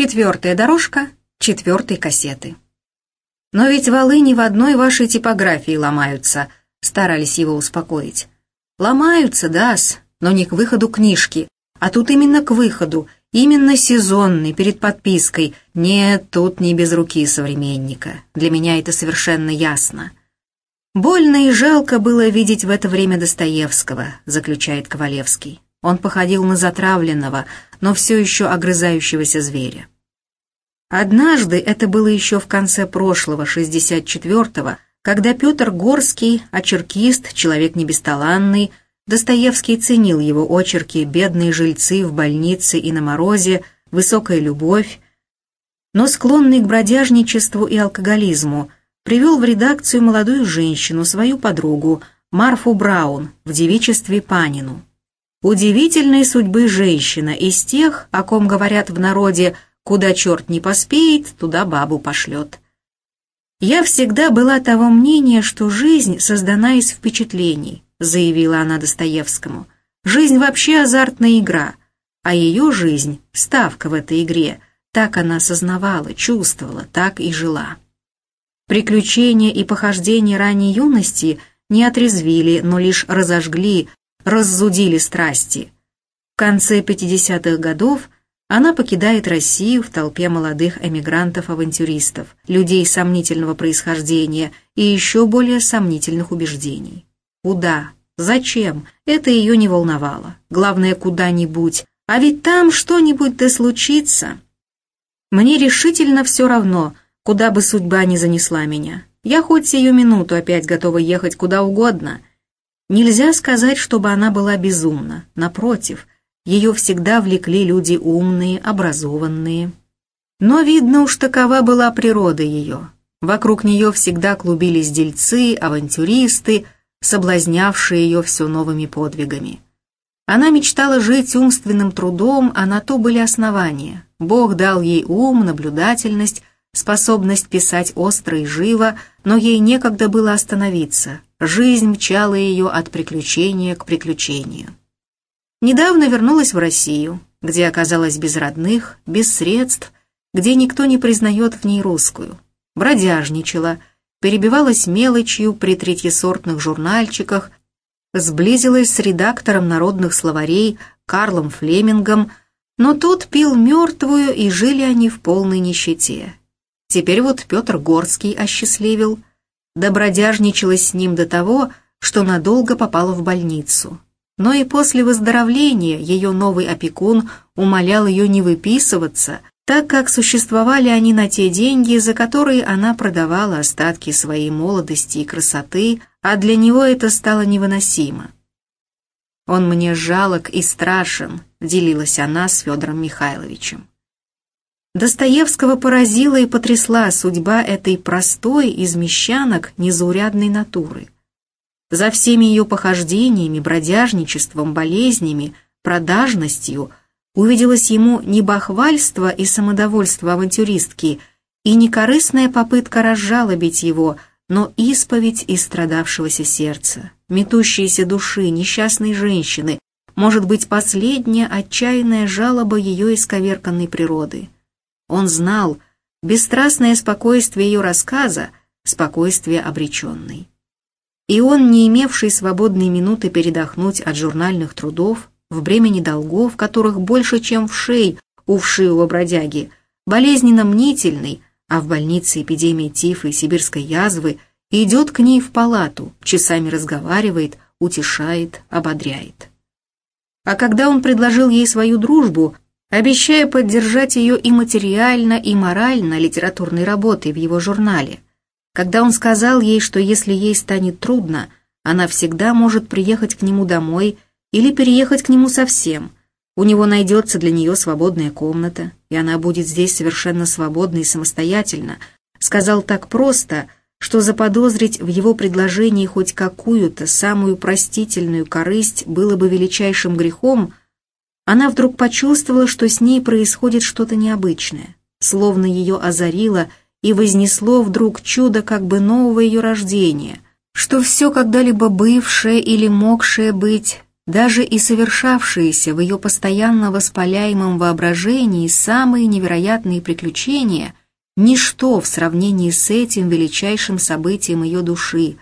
Четвертая дорожка четвертой кассеты. «Но ведь валы не в одной вашей типографии ломаются», — старались его успокоить. «Ломаются, да-с, но не к выходу книжки, а тут именно к выходу, именно сезонный, перед подпиской. Нет, тут не без руки современника. Для меня это совершенно ясно». «Больно и жалко было видеть в это время Достоевского», — заключает Ковалевский. Он походил на затравленного, но все еще огрызающегося зверя. Однажды, это было еще в конце прошлого, 64-го, когда Петр Горский, очеркист, человек небесталанный, Достоевский ценил его очерки «Бедные жильцы в больнице и на морозе», «Высокая любовь», но склонный к бродяжничеству и алкоголизму, привел в редакцию молодую женщину, свою подругу, Марфу Браун, в девичестве Панину. Удивительной судьбы женщина из тех, о ком говорят в народе – Куда черт не поспеет, туда бабу пошлет. «Я всегда была того мнения, что жизнь создана из впечатлений», заявила она Достоевскому. «Жизнь вообще азартная игра, а ее жизнь — ставка в этой игре. Так она осознавала, чувствовала, так и жила». Приключения и похождения ранней юности не отрезвили, но лишь разожгли, раззудили страсти. В конце 50-х годов она покидает Россию в толпе молодых эмигрантов-авантюристов, людей сомнительного происхождения и еще более сомнительных убеждений. Куда? Зачем? Это ее не волновало. Главное, куда-нибудь. А ведь там что-нибудь да случится. Мне решительно все равно, куда бы судьба ни занесла меня. Я хоть сию минуту опять готова ехать куда угодно. Нельзя сказать, чтобы она была безумна. Напротив – ее всегда влекли люди умные, образованные. Но, видно уж, такова была природа ее. Вокруг нее всегда клубились дельцы, авантюристы, соблазнявшие ее все новыми подвигами. Она мечтала жить умственным трудом, а на то были основания. Бог дал ей ум, наблюдательность, способность писать остро и живо, но ей некогда было остановиться. Жизнь мчала ее от приключения к приключению. Недавно вернулась в Россию, где оказалась без родных, без средств, где никто не признает в ней русскую. Бродяжничала, перебивалась мелочью при третьесортных журнальчиках, сблизилась с редактором народных словарей Карлом Флемингом, но тот пил мертвую, и жили они в полной нищете. Теперь вот Петр Горский осчастливил. Добродяжничалась с ним до того, что надолго попала в больницу но и после выздоровления ее новый опекун умолял ее не выписываться, так как существовали они на те деньги, за которые она продавала остатки своей молодости и красоты, а для него это стало невыносимо. «Он мне жалок и страшен», — делилась она с Федором Михайловичем. Достоевского поразила и потрясла судьба этой простой из мещанок незаурядной натуры — за всеми ее похождениями, бродяжничеством, болезнями, продажностью увиделось ему не бахвальство и самодовольство авантюристки, и не корыстная попытка разжалобить его, но исповедь из страдавшегося сердца, метущиеся души несчастной женщины, может быть, последняя отчаянная жалоба ее исковерканной природы. Он знал бесстрастное спокойствие ее рассказа, спокойствие обреченной. И он, не имевший свободной минуты передохнуть от журнальных трудов, в бремени долгов, которых больше, чем в шей у вшивого бродяги, болезненно мнительный, а в больнице эпидемия тифа и сибирской язвы, идет к ней в палату, часами разговаривает, утешает, ободряет. А когда он предложил ей свою дружбу, обещая поддержать ее и материально, и морально литературной работой в его журнале – когда он сказал ей, что если ей станет трудно, она всегда может приехать к нему домой или переехать к нему совсем. У него найдется для нее свободная комната, и она будет здесь совершенно свободна и самостоятельна. Сказал так просто, что заподозрить в его предложении хоть какую-то самую простительную корысть было бы величайшим грехом, она вдруг почувствовала, что с ней происходит что-то необычное, словно ее озарило – и вознесло вдруг чудо как бы нового ее рождения, что все когда-либо бывшее или могшее быть даже и совершавшиеся в ее постоянно воспаляемом воображении самые невероятные приключения — ничто в сравнении с этим величайшим событием ее души,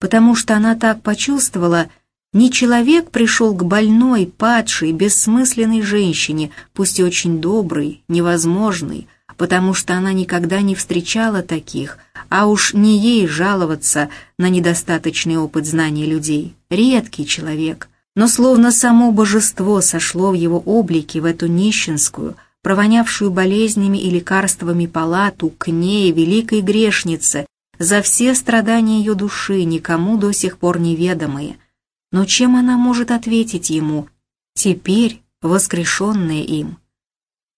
потому что она так почувствовала, не человек пришел к больной, падшей, бессмысленной женщине, пусть и очень доброй, невозможной, потому что она никогда не встречала таких, а уж не ей жаловаться на недостаточный опыт знаний людей. Редкий человек — но словно само божество сошло в его облике в эту нищенскую, провонявшую болезнями и лекарствами палату к ней, великой грешнице, за все страдания ее души, никому до сих пор неведомые. Но чем она может ответить ему, теперь воскрешенная им?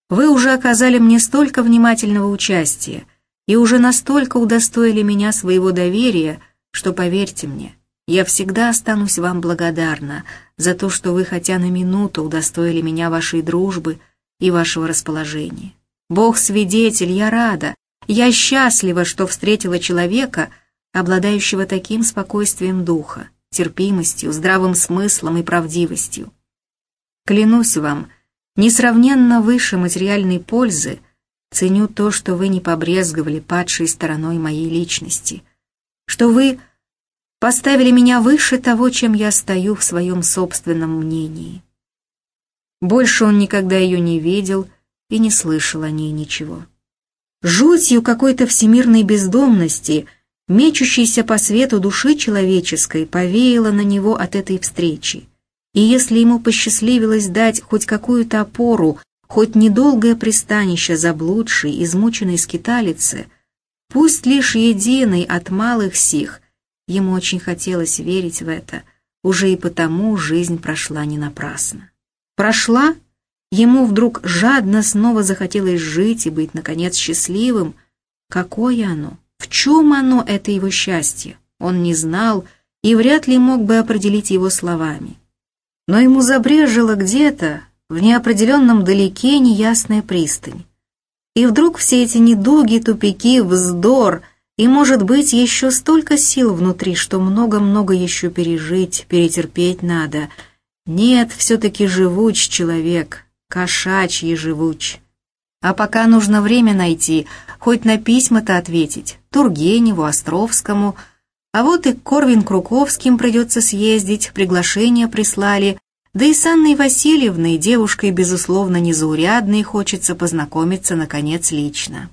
Вы уже оказали мне столько внимательного участия и уже настолько удостоили меня своего доверия, что, поверьте мне, я всегда останусь вам благодарна за то, что вы хотя на минуту удостоили меня вашей дружбы и вашего расположения. Бог свидетель, я рада, я счастлива, что встретила человека, обладающего таким спокойствием духа, терпимостью, здравым смыслом и правдивостью. Клянусь вам, несравненно выше материальной пользы ценю то, что вы не побрезговали падшей стороной моей личности, что вы поставили меня выше того, чем я стою в своем собственном мнении. Больше он никогда ее не видел и не слышал о ней ничего. Жутью какой-то всемирной бездомности, мечущейся по свету души человеческой, повеяло на него от этой встречи. И если ему посчастливилось дать хоть какую-то опору, хоть недолгое пристанище заблудшей, измученной скиталице, пусть лишь единой от малых сих — Ему очень хотелось верить в это, уже и потому жизнь прошла не напрасно. Прошла? Ему вдруг жадно снова захотелось жить и быть, наконец, счастливым. Какое оно? Чем оно, это его счастье? Он не знал и вряд ли мог бы определить его словами. Но ему забрежило где-то, в неопределенном далеке неясная пристань. И вдруг все эти недуги, тупики, вздор — и, может быть, еще столько сил внутри, что много-много еще пережить, перетерпеть надо. Нет, все-таки живуч человек, кошачьи живуч. А пока нужно время найти, хоть на письма-то ответить, Тургеневу, Островскому. А вот и Корвин Круковским придется съездить, приглашение прислали, да и с Анной Васильевной, девушкой, безусловно, незаурядной, хочется познакомиться, наконец, лично.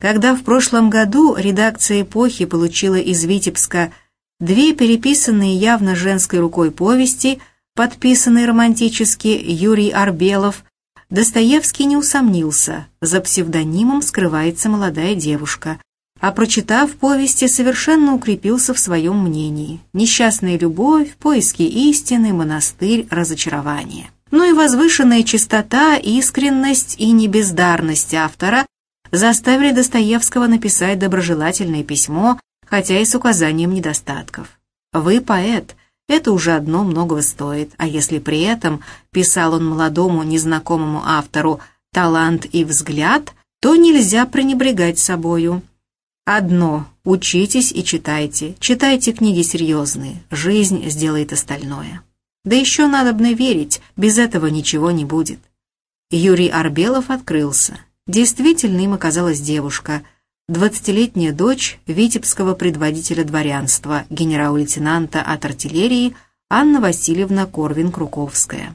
Когда в прошлом году редакция «Эпохи» получила из Витебска две переписанные явно женской рукой повести, подписанные романтически Юрий Арбелов, Достоевский не усомнился, за псевдонимом скрывается молодая девушка, а прочитав повести, совершенно укрепился в своем мнении. Несчастная любовь, поиски истины, монастырь, разочарование. Ну и возвышенная чистота, искренность и небездарность автора заставили Достоевского написать доброжелательное письмо, хотя и с указанием недостатков. «Вы поэт», это уже одно многого стоит, а если при этом, писал он молодому незнакомому автору, талант и взгляд, то нельзя пренебрегать собою. Одно – учитесь и читайте, читайте книги серьезные, жизнь сделает остальное. Да еще надобно верить, без этого ничего не будет. Юрий Арбелов открылся. Действительно им оказалась девушка, двадцатилетняя дочь витебского предводителя дворянства, генерал-лейтенанта от артиллерии Анна Васильевна Корвин-Круковская.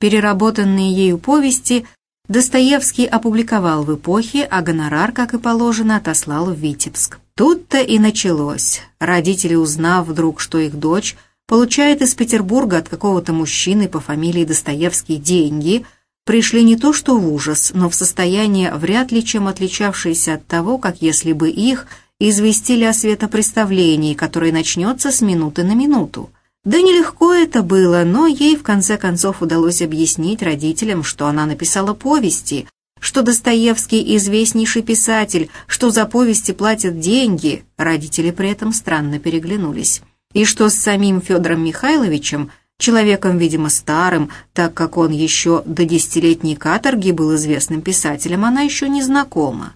Переработанные ею повести Достоевский опубликовал в эпохе, а гонорар, как и положено, отослал в Витебск. Тут-то и началось. Родители, узнав вдруг, что их дочь получает из Петербурга от какого-то мужчины по фамилии Достоевский деньги – пришли не то что в ужас, но в состояние, вряд ли чем отличавшееся от того, как если бы их известили о светопреставлении, которое начнется с минуты на минуту. Да нелегко это было, но ей в конце концов удалось объяснить родителям, что она написала повести, что Достоевский известнейший писатель, что за повести платят деньги, родители при этом странно переглянулись, и что с самим Федором Михайловичем – человеком, видимо, старым, так как он еще до десятилетней каторги был известным писателем, она еще не знакома.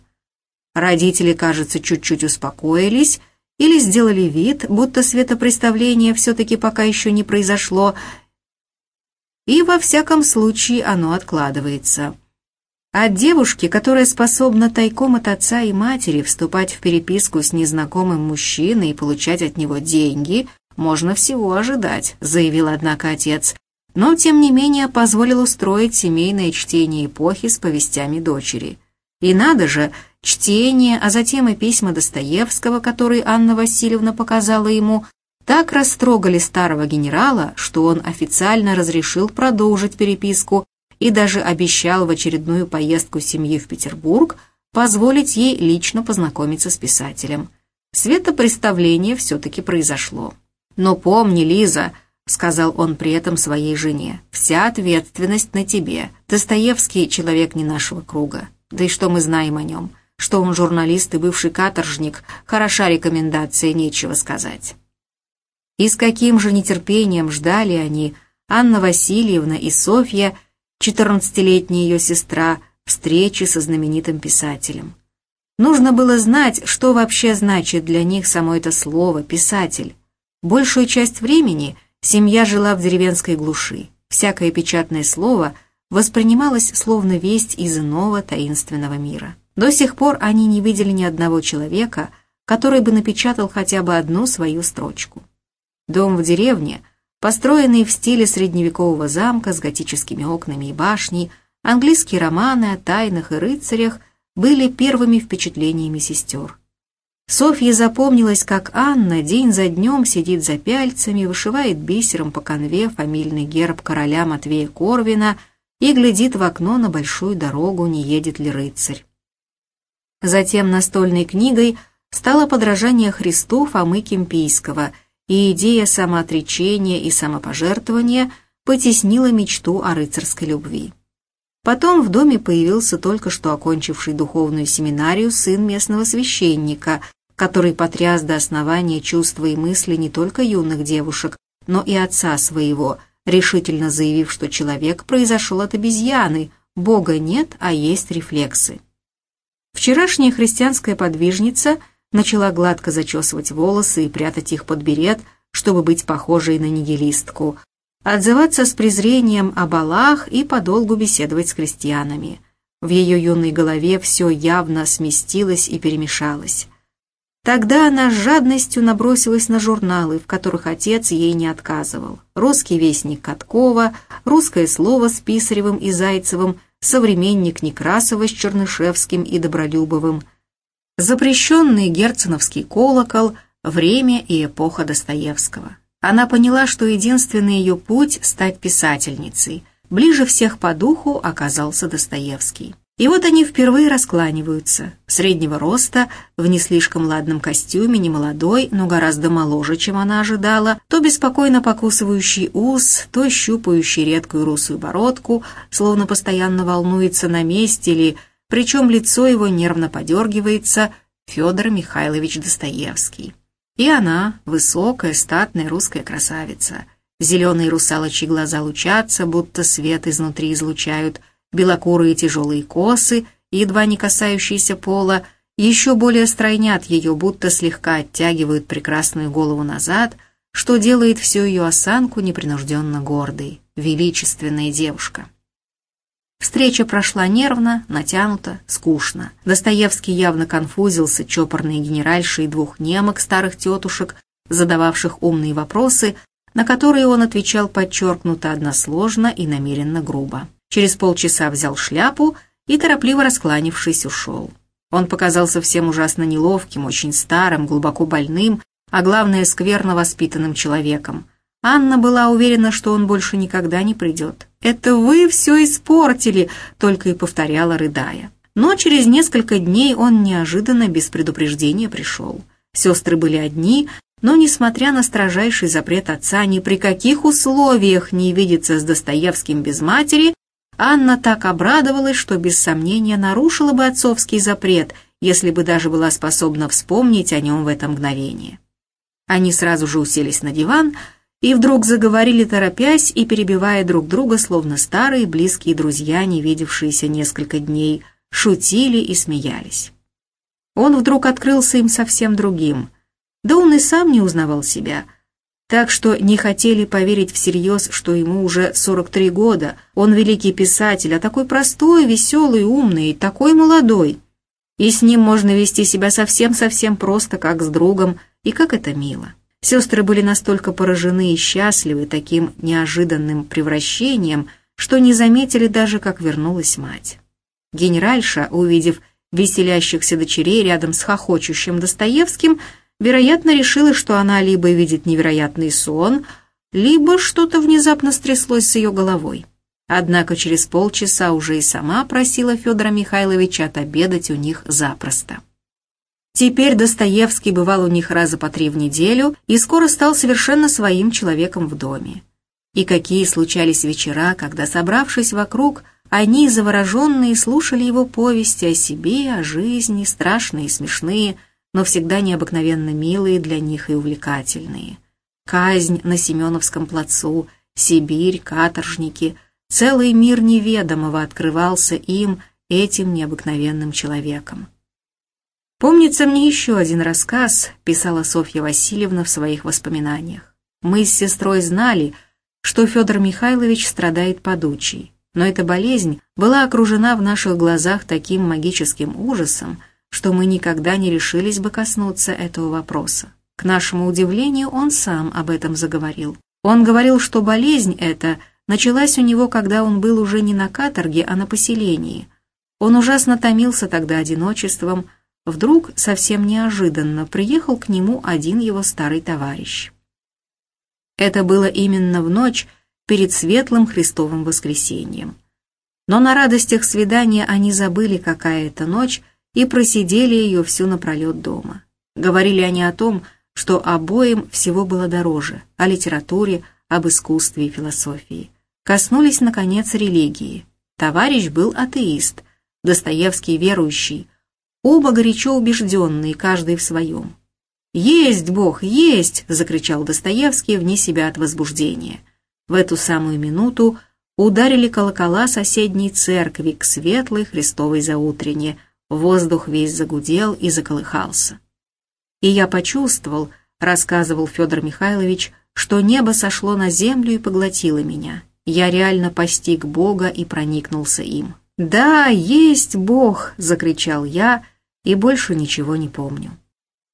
Родители, кажется, чуть-чуть успокоились или сделали вид, будто светопреставление все-таки пока еще не произошло, и во всяком случае оно откладывается. От девушки, которая способна тайком от отца и матери вступать в переписку с незнакомым мужчиной и получать от него деньги, можно всего ожидать, заявил, однако, отец, но, тем не менее, позволил устроить семейное чтение эпохи с повестями дочери. И надо же, чтение, а затем и письма Достоевского, которые Анна Васильевна показала ему, так растрогали старого генерала, что он официально разрешил продолжить переписку и даже обещал в очередную поездку семьи в Петербург позволить ей лично познакомиться с писателем. Светопреставление все-таки произошло. «Но помни, Лиза», — сказал он при этом своей жене, — «вся ответственность на тебе. Достоевский — человек не нашего круга. Да и что мы знаем о нем? Что он журналист и бывший каторжник, хороша рекомендация, нечего сказать». И с каким же нетерпением ждали они, Анна Васильевна и Софья, четырнадцатилетняя ее сестра, встречи со знаменитым писателем. Нужно было знать, что вообще значит для них само это слово «писатель». Большую часть времени семья жила в деревенской глуши. Всякое печатное слово воспринималось словно весть из иного таинственного мира. До сих пор они не видели ни одного человека, который бы напечатал хотя бы одну свою строчку. Дом в деревне – Построенные в стиле средневекового замка с готическими окнами и башней, английские романы о тайнах и рыцарях были первыми впечатлениями сестер. Софье запомнилось, как Анна день за днем сидит за пяльцами, вышивает бисером по конве фамильный герб короля Матвея Корвина и глядит в окно на большую дорогу, не едет ли рыцарь. Затем настольной книгой стало подражание Христу Фомы Кемпийского – и идея самоотречения и самопожертвования потеснила мечту о рыцарской любви. Потом в доме появился только что окончивший духовную семинарию сын местного священника, который потряс до основания чувства и мысли не только юных девушек, но и отца своего, решительно заявив, что человек произошел от обезьяны, Бога нет, а есть рефлексы. Вчерашняя христианская подвижница – начала гладко зачесывать волосы и прятать их под берет, чтобы быть похожей на нигилистку, отзываться с презрением о балах и подолгу беседовать с крестьянами. В ее юной голове все явно сместилось и перемешалось. Тогда она с жадностью набросилась на журналы, в которых отец ей не отказывал. «Русский вестник Каткова», «Русское слово» с Писаревым и Зайцевым, «Современник Некрасова с Чернышевским и Добролюбовым», Запрещенный герценовский колокол, время и эпоха Достоевского. Она поняла, что единственный ее путь — стать писательницей. Ближе всех по духу оказался Достоевский. И вот они впервые раскланиваются. Среднего роста, в не слишком ладном костюме, не молодой, но гораздо моложе, чем она ожидала, то беспокойно покусывающий ус, то щупающий редкую русую бородку, словно постоянно волнуется на месте или причем лицо его нервно подергивается Федор Михайлович Достоевский. И она, высокая, статная русская красавица. Зеленые русалочьи глаза лучатся, будто свет изнутри излучают, белокурые тяжелые косы, едва не касающиеся пола, еще более стройнят ее, будто слегка оттягивают прекрасную голову назад, что делает всю ее осанку непринужденно гордой, величественная девушка. Встреча прошла нервно, натянуто, скучно. Достоевский явно конфузился чопорной генеральшей двух немок старых тетушек, задававших умные вопросы, на которые он отвечал подчеркнуто односложно и намеренно грубо. Через полчаса взял шляпу и, торопливо раскланившись, ушел. Он показался всем ужасно неловким, очень старым, глубоко больным, а главное, скверно воспитанным человеком. Анна была уверена, что он больше никогда не придет. «Это вы все испортили», — только и повторяла, рыдая. Но через несколько дней он неожиданно, без предупреждения, пришел. Сестры были одни, но, несмотря на строжайший запрет отца ни при каких условиях не видеться с Достоевским без матери, Анна так обрадовалась, что без сомнения нарушила бы отцовский запрет, если бы даже была способна вспомнить о нем в это мгновение. Они сразу же уселись на диван, и вдруг заговорили торопясь и перебивая друг друга, словно старые близкие друзья, не видевшиеся несколько дней, шутили и смеялись. Он вдруг открылся им совсем другим. Да он и сам не узнавал себя. Так что не хотели поверить всерьез, что ему уже 43 года, он великий писатель, а такой простой, веселый, умный, такой молодой. И с ним можно вести себя совсем-совсем просто, как с другом, и как это мило. Сестры были настолько поражены и счастливы таким неожиданным превращением, что не заметили даже, как вернулась мать. Генеральша, увидев веселящихся дочерей рядом с хохочущим Достоевским, вероятно, решила, что она либо видит невероятный сон, либо что-то внезапно стряслось с ее головой. Однако через полчаса уже и сама просила Федора Михайловича отобедать у них запросто. Теперь Достоевский бывал у них раза по три в неделю и скоро стал совершенно своим человеком в доме. И какие случались вечера, когда, собравшись вокруг, они, завороженные, слушали его повести о себе, о жизни, страшные и смешные, но всегда необыкновенно милые для них и увлекательные. Казнь на Семеновском плацу, Сибирь, каторжники, целый мир неведомого открывался им, этим необыкновенным человеком. Помнится мне еще один рассказ, писала Софья Васильевна в своих воспоминаниях. Мы с сестрой знали, что Федор Михайлович страдает подучей, но эта болезнь была окружена в наших глазах таким магическим ужасом, что мы никогда не решились бы коснуться этого вопроса. К нашему удивлению, он сам об этом заговорил. Он говорил, что болезнь эта началась у него, когда он был уже не на каторге, а на поселении. Он ужасно томился тогда одиночеством, Вдруг, совсем неожиданно, приехал к нему один его старый товарищ. Это было именно в ночь перед светлым Христовым воскресением. Но на радостях свидания они забыли, какая это ночь, и просидели ее всю напролет дома. Говорили они о том, что обоим всего было дороже, о литературе, об искусстве и философии. Коснулись, наконец, религии. Товарищ был атеист, Достоевский верующий, оба горячо убежденные, каждый в своем. «Есть Бог, есть!» — закричал Достоевский вне себя от возбуждения. В эту самую минуту ударили колокола соседней церкви к светлой Христовой заутрене, воздух весь загудел и заколыхался. «И я почувствовал», — рассказывал Федор Михайлович, «что небо сошло на землю и поглотило меня. Я реально постиг Бога и проникнулся им». «Да, есть Бог!» — закричал я и больше ничего не помню.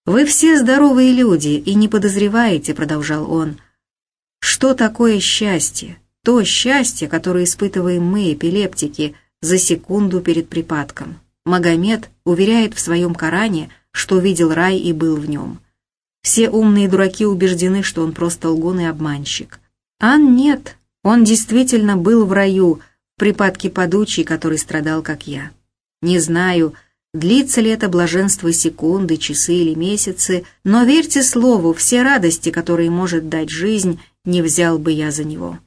«Вы все здоровые люди и не подозреваете», — продолжал он, — «что такое счастье? То счастье, которое испытываем мы, эпилептики, за секунду перед припадком. Магомед уверяет в своем Коране, что видел рай и был в нем. Все умные дураки убеждены, что он просто лгун и обманщик. Ан нет, он действительно был в раю, — припадке подучий, который страдал, как я. Не знаю, длится ли это блаженство секунды, часы или месяцы, но верьте слову, все радости, которые может дать жизнь, не взял бы я за него.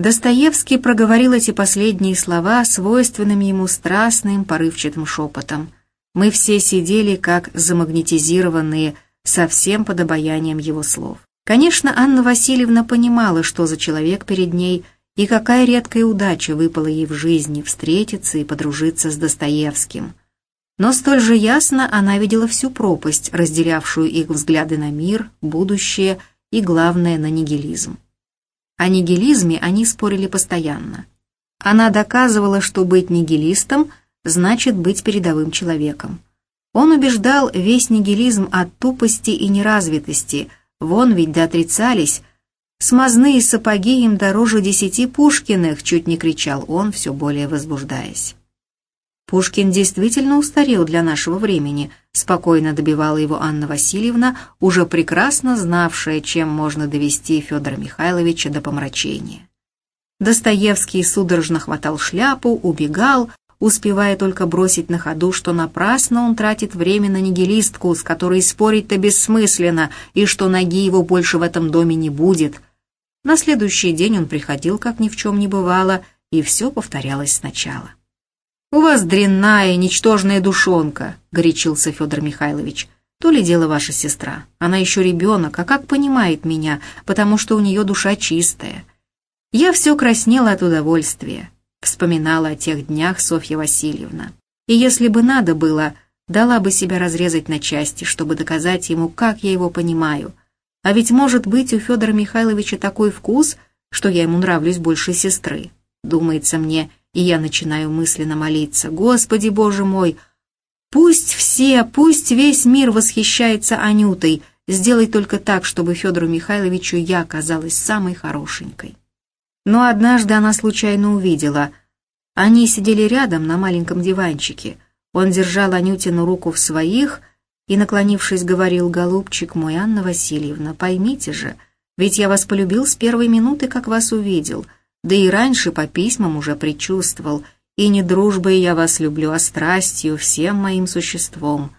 Достоевский проговорил эти последние слова свойственным ему страстным, порывчатым шепотом. Мы все сидели, как замагнетизированные, совсем под обаянием его слов. Конечно, Анна Васильевна понимала, что за человек перед ней – и какая редкая удача выпала ей в жизни встретиться и подружиться с Достоевским. Но столь же ясно она видела всю пропасть, разделявшую их взгляды на мир, будущее и, главное, на нигилизм. О нигилизме они спорили постоянно. Она доказывала, что быть нигилистом значит быть передовым человеком. Он убеждал весь нигилизм от тупости и неразвитости, вон ведь доотрицались, «Смазные сапоги им дороже десяти Пушкиных!» — чуть не кричал он, все более возбуждаясь. Пушкин действительно устарел для нашего времени, спокойно добивала его Анна Васильевна, уже прекрасно знавшая, чем можно довести Федора Михайловича до помрачения. Достоевский судорожно хватал шляпу, убегал, успевая только бросить на ходу, что напрасно он тратит время на нигилистку, с которой спорить-то бессмысленно, и что ноги его больше в этом доме не будет — на следующий день он приходил, как ни в чем не бывало, и все повторялось сначала. «У вас дрянная, ничтожная душонка», — горячился Федор Михайлович. «То ли дело ваша сестра. Она еще ребенок, а как понимает меня, потому что у нее душа чистая». Я все краснела от удовольствия, вспоминала о тех днях Софья Васильевна. И если бы надо было, дала бы себя разрезать на части, чтобы доказать ему, как я его понимаю, А ведь может быть у Федора Михайловича такой вкус, что я ему нравлюсь больше сестры. Думается мне, и я начинаю мысленно молиться. Господи, Боже мой, пусть все, пусть весь мир восхищается Анютой, сделай только так, чтобы Федору Михайловичу я казалась самой хорошенькой. Но однажды она случайно увидела. Они сидели рядом на маленьком диванчике. Он держал Анютину руку в своих и, наклонившись, говорил, «Голубчик мой, Анна Васильевна, поймите же, ведь я вас полюбил с первой минуты, как вас увидел, да и раньше по письмам уже предчувствовал, и не дружбой я вас люблю, а страстью, всем моим существом».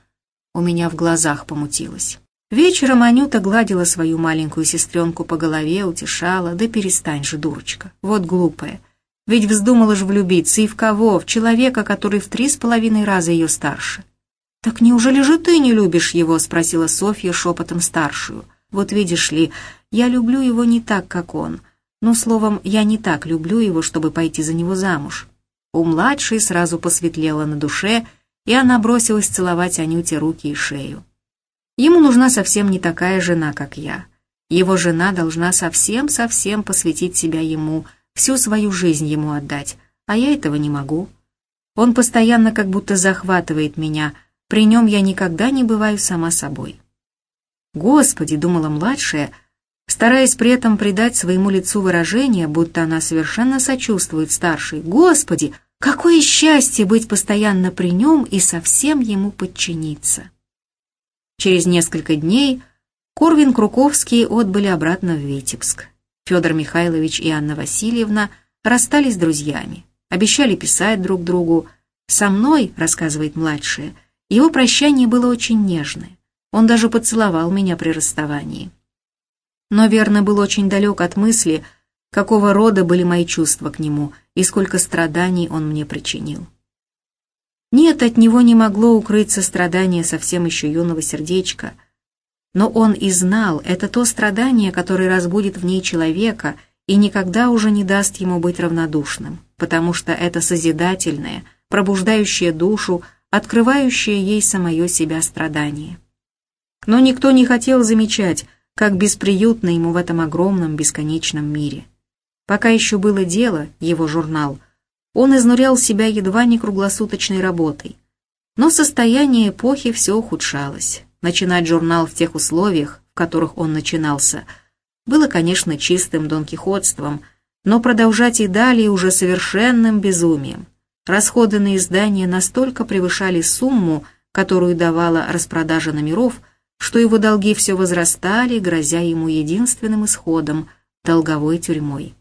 У меня в глазах помутилось. Вечером Анюта гладила свою маленькую сестренку по голове, утешала, да перестань же, дурочка, вот глупая. Ведь вздумала же влюбиться и в кого? В человека, который в три с половиной раза ее старше. «Так неужели же ты не любишь его?» — спросила Софья шепотом старшую. «Вот видишь ли, я люблю его не так, как он. Ну, словом, я не так люблю его, чтобы пойти за него замуж». У младшей сразу посветлело на душе, и она бросилась целовать Анюте руки и шею. Ему нужна совсем не такая жена, как я. Его жена должна совсем-совсем посвятить себя ему, всю свою жизнь ему отдать, а я этого не могу. Он постоянно как будто захватывает меня — при нем я никогда не бываю сама собой. «Господи!» — думала младшая, стараясь при этом придать своему лицу выражение, будто она совершенно сочувствует старшей. «Господи! Какое счастье быть постоянно при нем и совсем ему подчиниться!» Через несколько дней Корвин Круковский отбыли обратно в Витебск. Федор Михайлович и Анна Васильевна расстались с друзьями, обещали писать друг другу. «Со мной, — рассказывает младшая, — его прощание было очень нежное. Он даже поцеловал меня при расставании. Но верно был очень далек от мысли, какого рода были мои чувства к нему и сколько страданий он мне причинил. Нет, от него не могло укрыться страдание совсем еще юного сердечка, но он и знал, это то страдание, которое разбудит в ней человека и никогда уже не даст ему быть равнодушным, потому что это созидательное, пробуждающее душу, открывающее ей самое себя страдание. Но никто не хотел замечать, как бесприютно ему в этом огромном бесконечном мире. Пока еще было дело, его журнал, он изнурял себя едва не круглосуточной работой. Но состояние эпохи все ухудшалось. Начинать журнал в тех условиях, в которых он начинался, было, конечно, чистым донкихотством, но продолжать и далее уже совершенным безумием. Расходы на издание настолько превышали сумму, которую давала распродажа номеров, что его долги все возрастали, грозя ему единственным исходом – долговой тюрьмой.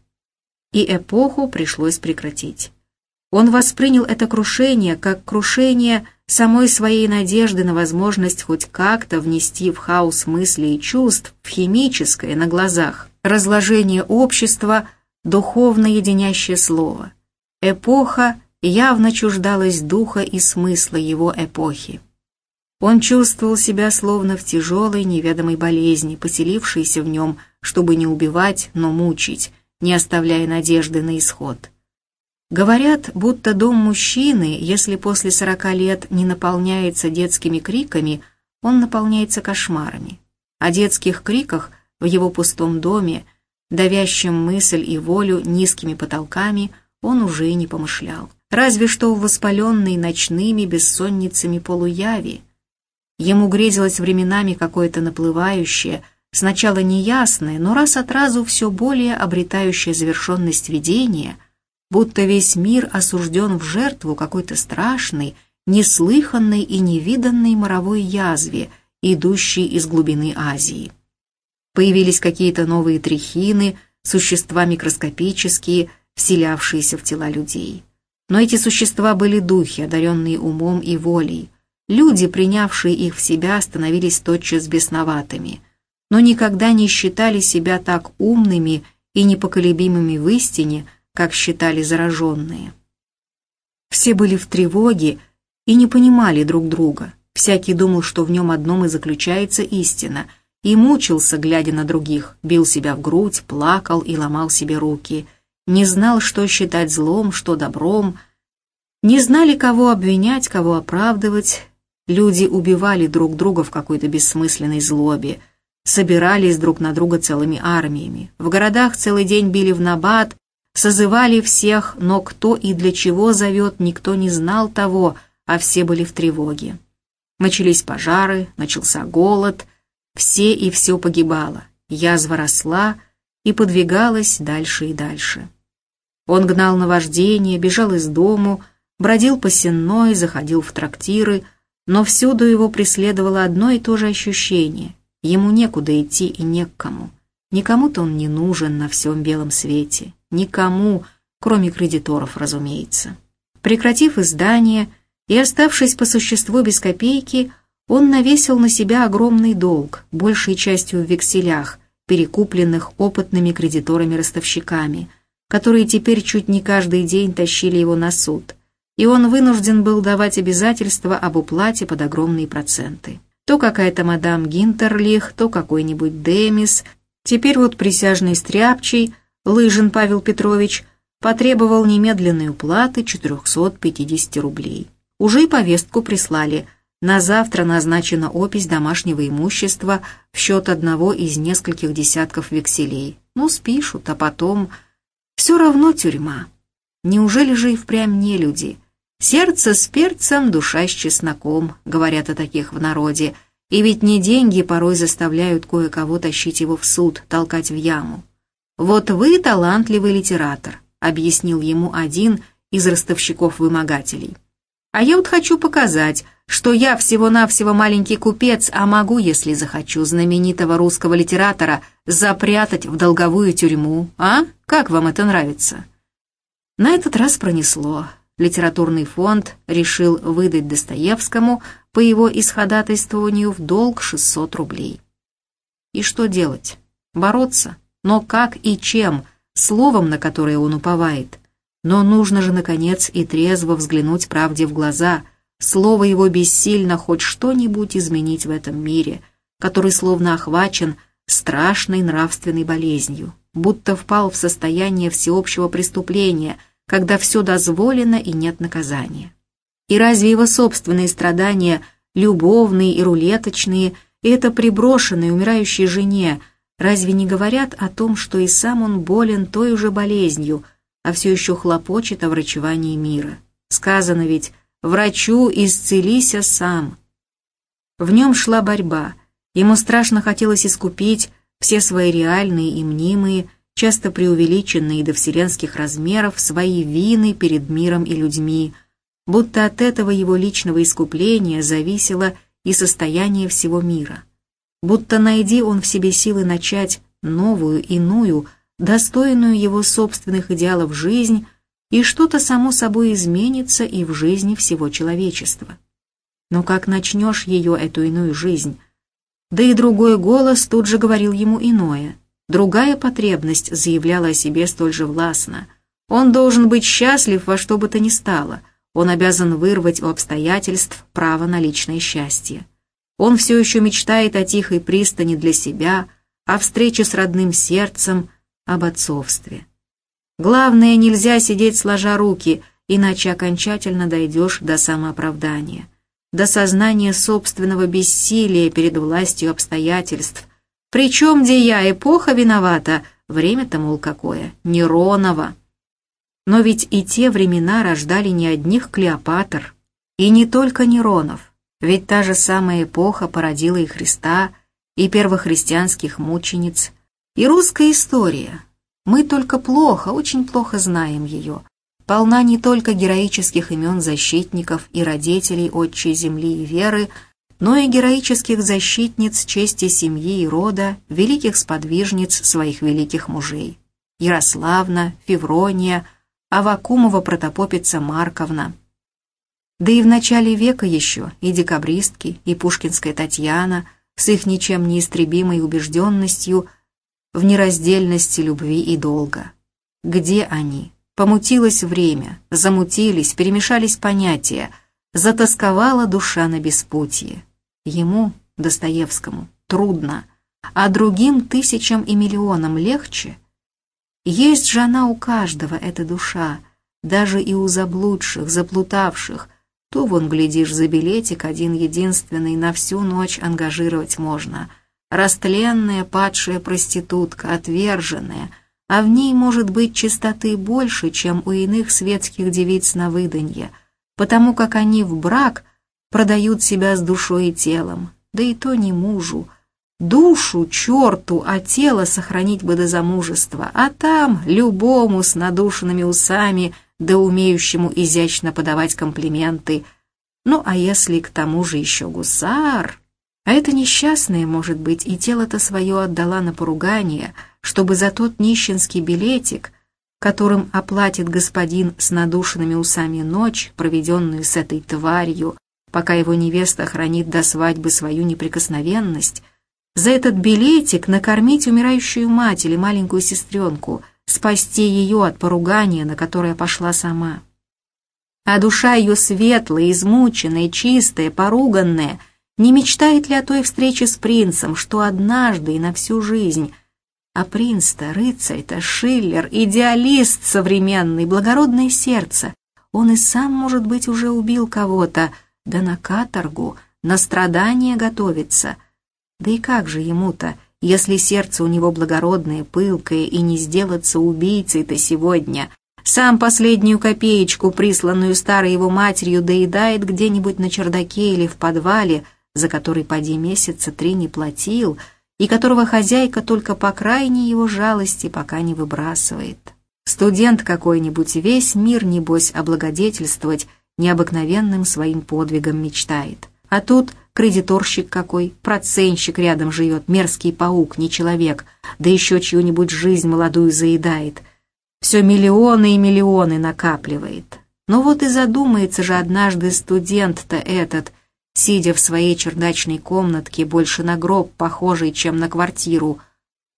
И эпоху пришлось прекратить. Он воспринял это крушение как крушение самой своей надежды на возможность хоть как-то внести в хаос мыслей и чувств, в химическое на глазах, разложение общества, духовно единящее слово. Эпоха явно чуждалась духа и смысла его эпохи. Он чувствовал себя словно в тяжелой неведомой болезни, поселившейся в нем, чтобы не убивать, но мучить, не оставляя надежды на исход. Говорят, будто дом мужчины, если после сорока лет не наполняется детскими криками, он наполняется кошмарами. О детских криках в его пустом доме, давящем мысль и волю низкими потолками, он уже не помышлял разве что в воспаленной ночными бессонницами полуяви. Ему грезилось временами какое-то наплывающее, сначала неясное, но раз от разу все более обретающее завершенность видения, будто весь мир осужден в жертву какой-то страшной, неслыханной и невиданной моровой язве, идущей из глубины Азии. Появились какие-то новые трихины, существа микроскопические, вселявшиеся в тела людей. Но эти существа были духи, одаренные умом и волей. Люди, принявшие их в себя, становились тотчас бесноватыми, но никогда не считали себя так умными и непоколебимыми в истине, как считали зараженные. Все были в тревоге и не понимали друг друга. Всякий думал, что в нем одном и заключается истина, и мучился, глядя на других, бил себя в грудь, плакал и ломал себе руки – не знал, что считать злом, что добром, не знали, кого обвинять, кого оправдывать. Люди убивали друг друга в какой-то бессмысленной злобе. собирались друг на друга целыми армиями. В городах целый день били в набат, созывали всех, но кто и для чего зовет, никто не знал того, а все были в тревоге. Начались пожары, начался голод, все и все погибало, язва росла и подвигалась дальше и дальше. Он гнал на вождение, бежал из дому, бродил по сенной, заходил в трактиры, но всюду его преследовало одно и то же ощущение. Ему некуда идти и не к кому. Никому-то он не нужен на всем белом свете. Никому, кроме кредиторов, разумеется. Прекратив издание и оставшись по существу без копейки, он навесил на себя огромный долг, большей частью в векселях, перекупленных опытными кредиторами-ростовщиками, которые теперь чуть не каждый день тащили его на суд, и он вынужден был давать обязательства об уплате под огромные проценты. То какая-то мадам Гинтерлих, то какой-нибудь Демис, теперь вот присяжный стряпчий, Лыжин Павел Петрович, потребовал немедленной уплаты 450 рублей. Уже и повестку прислали. На завтра назначена опись домашнего имущества в счет одного из нескольких десятков векселей. Ну, спишут, а потом... Все равно тюрьма. Неужели же и впрямь не люди? Сердце с перцем, душа с чесноком, говорят о таких в народе. И ведь не деньги порой заставляют кое-кого тащить его в суд, толкать в яму. «Вот вы талантливый литератор», — объяснил ему один из ростовщиков-вымогателей. «А я вот хочу показать, что я всего-навсего маленький купец, а могу, если захочу, знаменитого русского литератора запрятать в долговую тюрьму. А? Как вам это нравится?» На этот раз пронесло. Литературный фонд решил выдать Достоевскому по его исходатайствованию в долг 600 рублей. И что делать? Бороться? Но как и чем? Словом, на которое он уповает. Но нужно же, наконец, и трезво взглянуть правде в глаза. Слово его бессильно хоть что-нибудь изменить в этом мире, который словно охвачен страшной нравственной болезнью, будто впал в состояние всеобщего преступления – когда все дозволено и нет наказания. И разве его собственные страдания, любовные и рулеточные, и это приброшенной умирающей жене, разве не говорят о том, что и сам он болен той же болезнью, а все еще хлопочет о врачевании мира? Сказано ведь «врачу исцелися сам». В нем шла борьба, ему страшно хотелось искупить все свои реальные и мнимые, часто преувеличенные до вселенских размеров, свои вины перед миром и людьми, будто от этого его личного искупления зависело и состояние всего мира. Будто найди он в себе силы начать новую, иную, достойную его собственных идеалов жизнь, и что-то само собой изменится и в жизни всего человечества. Но как начнешь ее, эту иную жизнь? Да и другой голос тут же говорил ему иное. Другая потребность заявляла о себе столь же властно. Он должен быть счастлив во что бы то ни стало. Он обязан вырвать у обстоятельств право на личное счастье. Он все еще мечтает о тихой пристани для себя, о встрече с родным сердцем, об отцовстве. Главное, нельзя сидеть сложа руки, иначе окончательно дойдешь до самооправдания, до сознания собственного бессилия перед властью обстоятельств, причем, где я, эпоха виновата, время-то, мол, какое, Неронова. Но ведь и те времена рождали не одних Клеопатр, и не только Неронов, ведь та же самая эпоха породила и Христа, и первохристианских мучениц, и русская история. Мы только плохо, очень плохо знаем ее. Полна не только героических имен защитников и родителей отчей земли и веры, но и героических защитниц чести семьи и рода, великих сподвижниц своих великих мужей. Ярославна, Феврония, Авакумова протопопица Марковна. Да и в начале века еще и декабристки, и пушкинская Татьяна с их ничем неистребимой убежденностью в нераздельности любви и долга. Где они? Помутилось время, замутились, перемешались понятия, затасковала душа на беспутье. Ему, Достоевскому, трудно, а другим тысячам и миллионам легче. Есть же она у каждого, эта душа, даже и у заблудших, заплутавших, то, вон, глядишь, за билетик один единственный на всю ночь ангажировать можно, растленная падшая проститутка, отверженная, а в ней может быть чистоты больше, чем у иных светских девиц на выданье, потому как они в брак продают себя с душой и телом, да и то не мужу, душу черту, а тело сохранить бы до замужества, а там любому с надушенными усами да умеющему изящно подавать комплименты. Ну, а если к тому же еще гусар... А эта несчастная, может быть, и тело-то свое отдала на поругание, чтобы за тот нищенский билетик, которым оплатит господин с надушенными усами ночь, проведенную с этой тварью, пока его невеста хранит до свадьбы свою неприкосновенность, за этот билетик накормить умирающую мать или маленькую сестренку, спасти ее от поругания, на которое пошла сама. А душа ее светлая, измученная, чистая, поруганная, не мечтает ли о той встрече с принцем, что однажды и на всю жизнь? А принц-то, рыцарь-то, Шиллер, идеалист современный, благородное сердце. Он и сам, может быть, уже убил кого-то, да на каторгу, на страдания готовится. Да и как же ему-то, если сердце у него благородное, пылкое, и не сделаться убийцей-то сегодня. Сам последнюю копеечку, присланную старой его матерью, доедает где-нибудь на чердаке или в подвале, за который поди месяца три не платил, и которого хозяйка только по крайней его жалости пока не выбрасывает. Студент какой-нибудь весь мир, небось, облагодетельствовать необыкновенным своим подвигом мечтает. А тут кредиторщик какой, процентщик рядом живет, мерзкий паук, не человек, да еще чью-нибудь жизнь молодую заедает. Все миллионы и миллионы накапливает. Но вот и задумается же однажды студент-то этот, сидя в своей чердачной комнатке, больше на гроб похожий, чем на квартиру.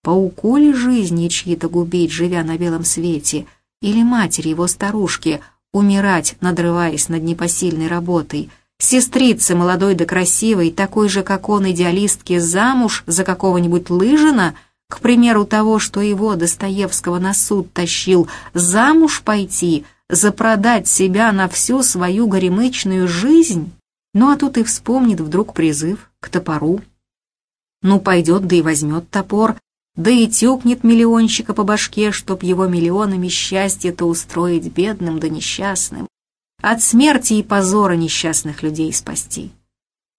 Пауку ли жизни чьи-то губить, живя на белом свете, или матери его старушки, умирать, надрываясь над непосильной работой — Сестрица молодой да красивой, такой же, как он, идеалистки, замуж за какого-нибудь Лыжина, к примеру того, что его, Достоевского, на суд тащил, замуж пойти, запродать себя на всю свою горемычную жизнь? Ну а тут и вспомнит вдруг призыв к топору. Ну пойдет, да и возьмет топор, да и тюкнет миллионщика по башке, чтоб его миллионами счастье-то устроить бедным да несчастным от смерти и позора несчастных людей спасти.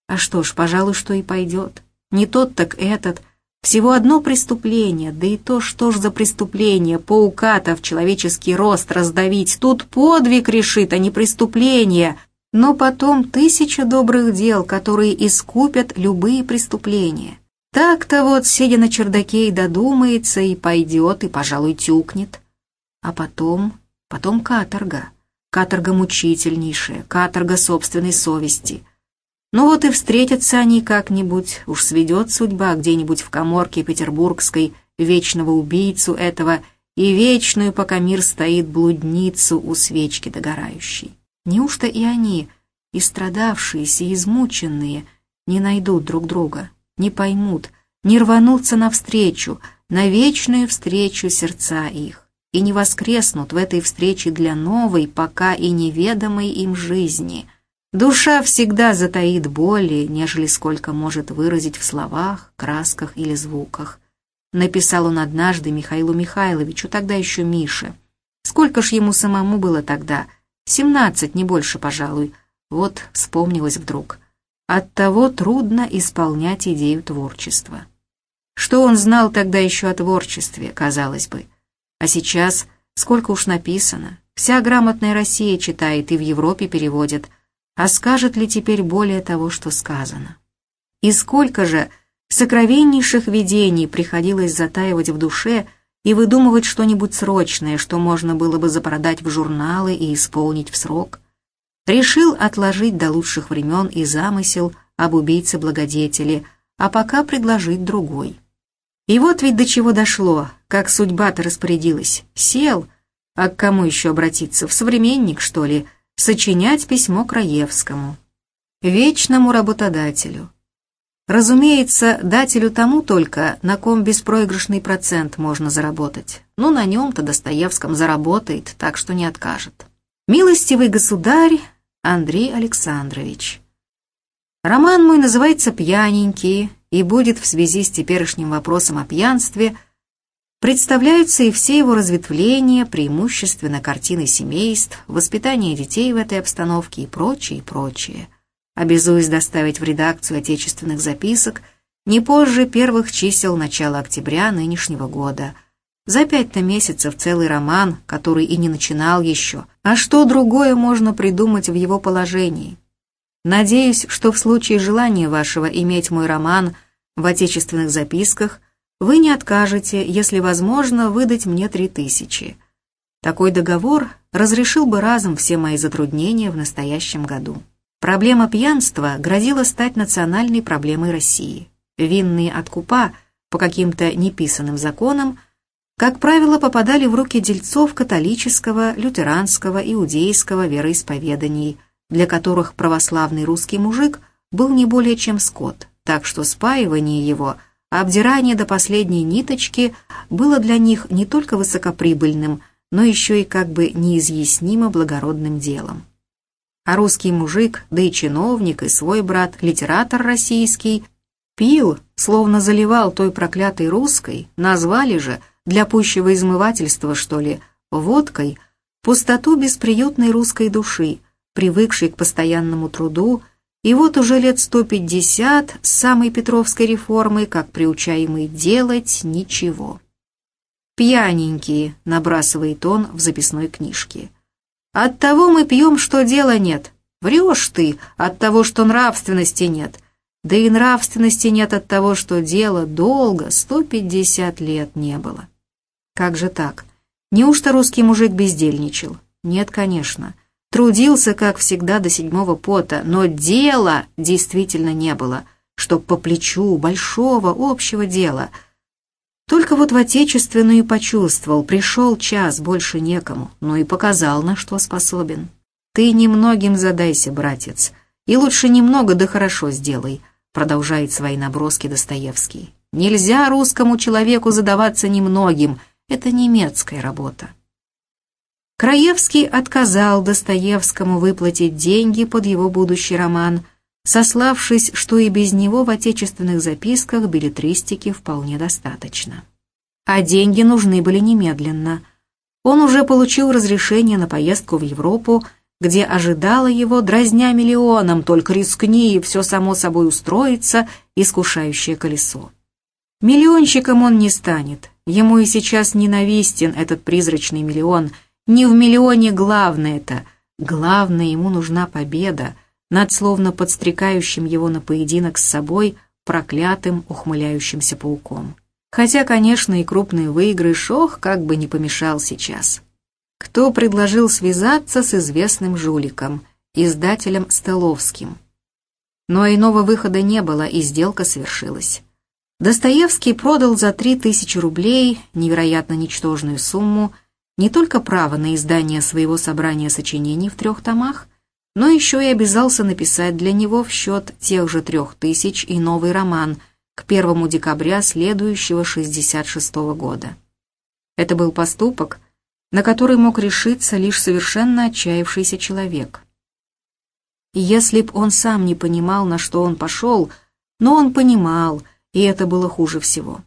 А что ж, пожалуй, что и пойдет. Не тот, так этот. Всего одно преступление, да и то, что ж за преступление, паука-то в человеческий рост раздавить. Тут подвиг решит, а не преступление. Но потом тысяча добрых дел, которые искупят любые преступления. Так-то вот, сидя на чердаке, и додумается, и пойдет, и, пожалуй, тюкнет. А потом, потом каторга каторга мучительнейшая, каторга собственной совести. Ну вот и встретятся они как-нибудь, уж сведет судьба где-нибудь в коморке петербургской вечного убийцу этого и вечную, пока мир стоит, блудницу у свечки догорающей. Неужто и они, и страдавшиеся, и измученные, не найдут друг друга, не поймут, не рванутся навстречу, на вечную встречу сердца их? и не воскреснут в этой встрече для новой, пока и неведомой им жизни. Душа всегда затаит боли, нежели сколько может выразить в словах, красках или звуках. Написал он однажды Михаилу Михайловичу, тогда еще Мише. Сколько ж ему самому было тогда? Семнадцать, не больше, пожалуй. Вот вспомнилось вдруг. Оттого трудно исполнять идею творчества. Что он знал тогда еще о творчестве, казалось бы? А сейчас сколько уж написано. Вся грамотная Россия читает и в Европе переводит. А скажет ли теперь более того, что сказано? И сколько же сокровеннейших видений приходилось затаивать в душе и выдумывать что-нибудь срочное, что можно было бы запродать в журналы и исполнить в срок? Решил отложить до лучших времен и замысел об убийце-благодетеле, а пока предложить другой. И вот ведь до чего дошло, как судьба-то распорядилась. Сел, а к кому еще обратиться, в современник, что ли, сочинять письмо Краевскому. Вечному работодателю. Разумеется, дателю тому только, на ком беспроигрышный процент можно заработать. Ну, на нем-то Достоевском заработает, так что не откажет. Милостивый государь Андрей Александрович. Роман мой называется «Пьяненький», и будет в связи с теперешним вопросом о пьянстве, представляются и все его разветвления, преимущественно картины семейств, воспитание детей в этой обстановке и прочее, и прочее. Обязуюсь доставить в редакцию отечественных записок не позже первых чисел начала октября нынешнего года. За пять-то месяцев целый роман, который и не начинал еще. А что другое можно придумать в его положении? Надеюсь, что в случае желания вашего иметь мой роман в отечественных записках вы не откажете, если возможно, выдать мне три тысячи. Такой договор разрешил бы разом все мои затруднения в настоящем году. Проблема пьянства грозила стать национальной проблемой России. Винные откупа по каким-то неписанным законам, как правило, попадали в руки дельцов католического, лютеранского, иудейского вероисповеданий, для которых православный русский мужик был не более чем скот, так что спаивание его – обдирание до последней ниточки было для них не только высокоприбыльным, но еще и как бы неизъяснимо благородным делом. А русский мужик, да и чиновник, и свой брат, литератор российский, пил, словно заливал той проклятой русской, назвали же, для пущего измывательства, что ли, водкой, пустоту бесприютной русской души, привыкшей к постоянному труду, и вот уже лет 150 с самой Петровской реформы, как приучаемый делать ничего. «Пьяненькие», — набрасывает он в записной книжке. «От того мы пьем, что дела нет. Врешь ты от того, что нравственности нет. Да и нравственности нет от того, что дело долго, 150 лет не было». Как же так? Неужто русский мужик бездельничал? Нет, конечно. Трудился, как всегда, до седьмого пота, но дела действительно не было, чтоб по плечу большого общего дела. Только вот в отечественную почувствовал, пришел час, больше некому, но и показал, на что способен. Ты немногим задайся, братец, и лучше немного да хорошо сделай, продолжает свои наброски Достоевский. Нельзя русскому человеку задаваться немногим, это немецкая работа. Краевский отказал Достоевскому выплатить деньги под его будущий роман, сославшись, что и без него в отечественных записках билетристики вполне достаточно. А деньги нужны были немедленно. Он уже получил разрешение на поездку в Европу, где ожидало его, дразня миллионом, только рискни, и все само собой устроится, искушающее колесо. Миллионщиком он не станет, ему и сейчас ненавистен этот призрачный миллион – не в миллионе главное-то. Главное, ему нужна победа над словно подстрекающим его на поединок с собой проклятым ухмыляющимся пауком. Хотя, конечно, и крупный выигрыш, ох, как бы не помешал сейчас. Кто предложил связаться с известным жуликом, издателем Столовским? Но иного выхода не было, и сделка свершилась. Достоевский продал за три тысячи рублей невероятно ничтожную сумму не только право на издание своего собрания сочинений в трех томах, но еще и обязался написать для него в счет тех же трех тысяч и новый роман к 1 декабря следующего 66 -го года. Это был поступок, на который мог решиться лишь совершенно отчаявшийся человек. Если б он сам не понимал, на что он пошел, но он понимал, и это было хуже всего.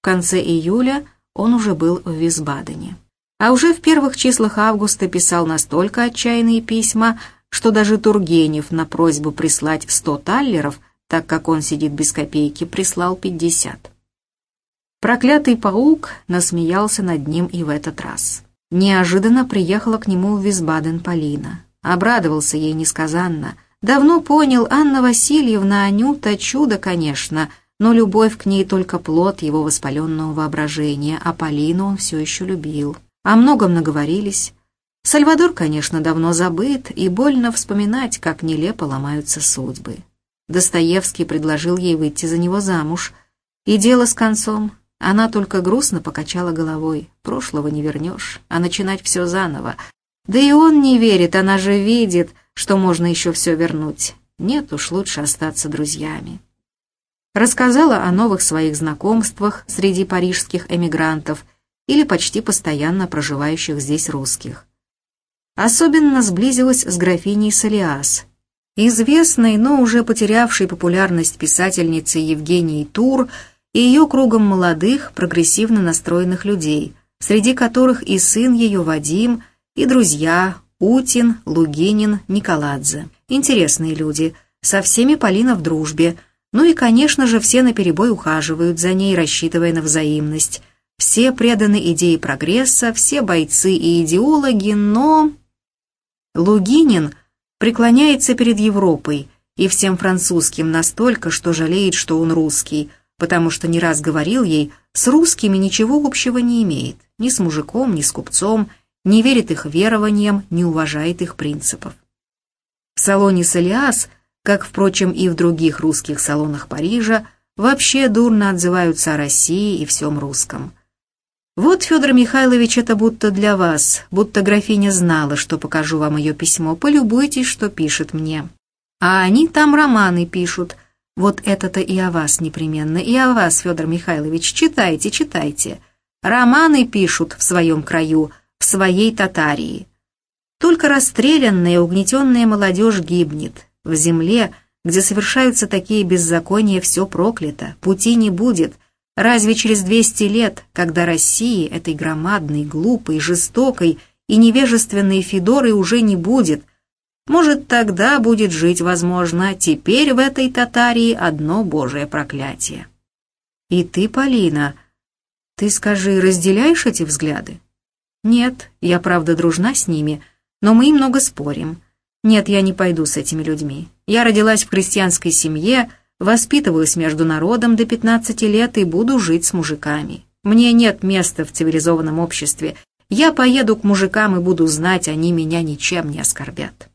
В конце июля он уже был в Висбадене а уже в первых числах августа писал настолько отчаянные письма, что даже Тургенев на просьбу прислать сто таллеров, так как он сидит без копейки, прислал пятьдесят. Проклятый паук насмеялся над ним и в этот раз. Неожиданно приехала к нему в Висбаден Полина. Обрадовался ей несказанно. Давно понял, Анна Васильевна, Анюта, чудо, конечно, но любовь к ней только плод его воспаленного воображения, а Полину он все еще любил. О многом наговорились. Сальвадор, конечно, давно забыт, и больно вспоминать, как нелепо ломаются судьбы. Достоевский предложил ей выйти за него замуж. И дело с концом. Она только грустно покачала головой. Прошлого не вернешь, а начинать все заново. Да и он не верит, она же видит, что можно еще все вернуть. Нет уж, лучше остаться друзьями. Рассказала о новых своих знакомствах среди парижских эмигрантов – или почти постоянно проживающих здесь русских. Особенно сблизилась с графиней Солиас, Известной, но уже потерявшей популярность писательницы Евгении Тур и ее кругом молодых, прогрессивно настроенных людей, среди которых и сын ее Вадим, и друзья Утин, Лугинин, Николадзе. Интересные люди, со всеми Полина в дружбе, ну и, конечно же, все наперебой ухаживают за ней, рассчитывая на взаимность. Все преданы идее прогресса, все бойцы и идеологи, но... Лугинин преклоняется перед Европой и всем французским настолько, что жалеет, что он русский, потому что не раз говорил ей, с русскими ничего общего не имеет, ни с мужиком, ни с купцом, не верит их верованиям, не уважает их принципов. В салоне Солиас, как, впрочем, и в других русских салонах Парижа, вообще дурно отзываются о России и всем русском. Вот, Федор Михайлович, это будто для вас, будто графиня знала, что покажу вам ее письмо, полюбуйтесь, что пишет мне. А они там романы пишут. Вот это-то и о вас непременно, и о вас, Федор Михайлович, читайте, читайте. Романы пишут в своем краю, в своей Татарии. Только расстрелянная, угнетенная молодежь гибнет. В земле, где совершаются такие беззакония, все проклято, пути не будет — Разве через 200 лет, когда России, этой громадной, глупой, жестокой и невежественной Федоры уже не будет, может, тогда будет жить, возможно, теперь в этой Татарии одно божие проклятие. И ты, Полина, ты скажи, разделяешь эти взгляды? Нет, я правда дружна с ними, но мы много спорим. Нет, я не пойду с этими людьми. Я родилась в крестьянской семье, Воспитываюсь между народом до 15 лет и буду жить с мужиками. Мне нет места в цивилизованном обществе. Я поеду к мужикам и буду знать, они меня ничем не оскорбят.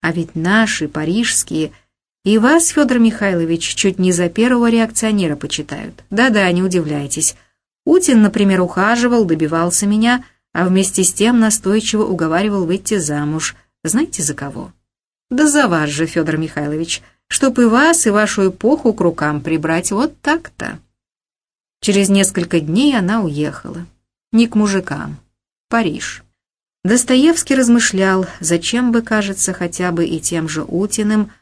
А ведь наши, парижские, и вас, Федор Михайлович, чуть не за первого реакционера почитают. Да-да, не удивляйтесь. Утин, например, ухаживал, добивался меня, а вместе с тем настойчиво уговаривал выйти замуж. Знаете, за кого? Да за вас же, Федор Михайлович чтоб и вас, и вашу эпоху к рукам прибрать вот так-то. Через несколько дней она уехала. Не к мужикам. Париж. Достоевский размышлял, зачем бы, кажется, хотя бы и тем же Утиным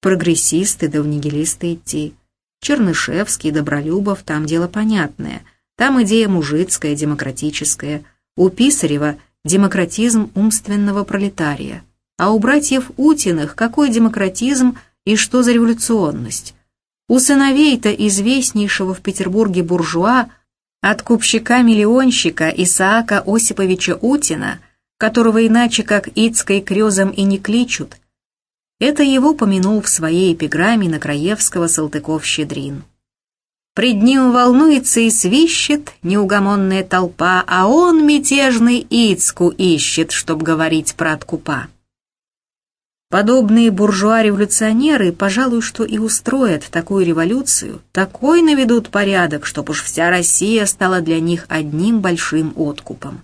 прогрессисты да в нигилисты идти. Чернышевский, Добролюбов, там дело понятное. Там идея мужицкая, демократическая. У Писарева демократизм умственного пролетария. А у братьев Утиных какой демократизм – и что за революционность? У сыновей-то известнейшего в Петербурге буржуа, откупщика-миллионщика Исаака Осиповича Утина, которого иначе как Ицкой крезом и не кличут, это его помянул в своей эпиграмме на Краевского Салтыков-Щедрин. Пред ним волнуется и свищет неугомонная толпа, а он мятежный Ицку ищет, чтоб говорить про откупа. Подобные буржуа-революционеры, пожалуй, что и устроят такую революцию, такой наведут порядок, чтоб уж вся Россия стала для них одним большим откупом.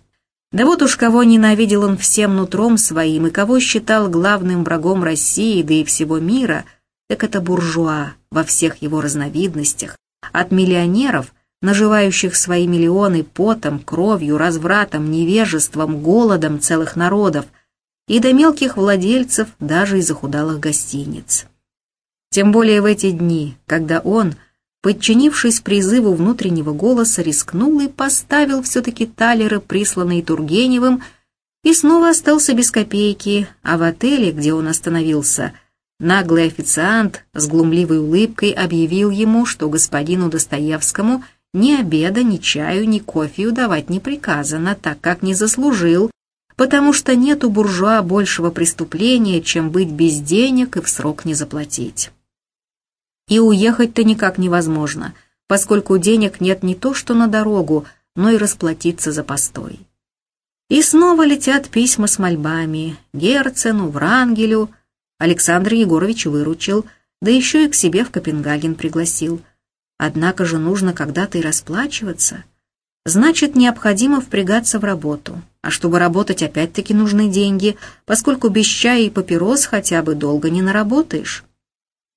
Да вот уж кого ненавидел он всем нутром своим и кого считал главным врагом России, да и всего мира, так это буржуа во всех его разновидностях, от миллионеров, наживающих свои миллионы потом, кровью, развратом, невежеством, голодом целых народов – и до мелких владельцев даже из захудалых гостиниц. Тем более в эти дни, когда он, подчинившись призыву внутреннего голоса, рискнул и поставил все-таки талеры, присланные Тургеневым, и снова остался без копейки, а в отеле, где он остановился, наглый официант с глумливой улыбкой объявил ему, что господину Достоевскому ни обеда, ни чаю, ни кофею давать не приказано, так как не заслужил, потому что нет у буржуа большего преступления, чем быть без денег и в срок не заплатить. И уехать-то никак невозможно, поскольку денег нет не то что на дорогу, но и расплатиться за постой. И снова летят письма с мольбами Герцену, Врангелю. Александр Егорович выручил, да еще и к себе в Копенгаген пригласил. Однако же нужно когда-то и расплачиваться. Значит, необходимо впрягаться в работу. А чтобы работать, опять-таки нужны деньги, поскольку без чая и папирос хотя бы долго не наработаешь.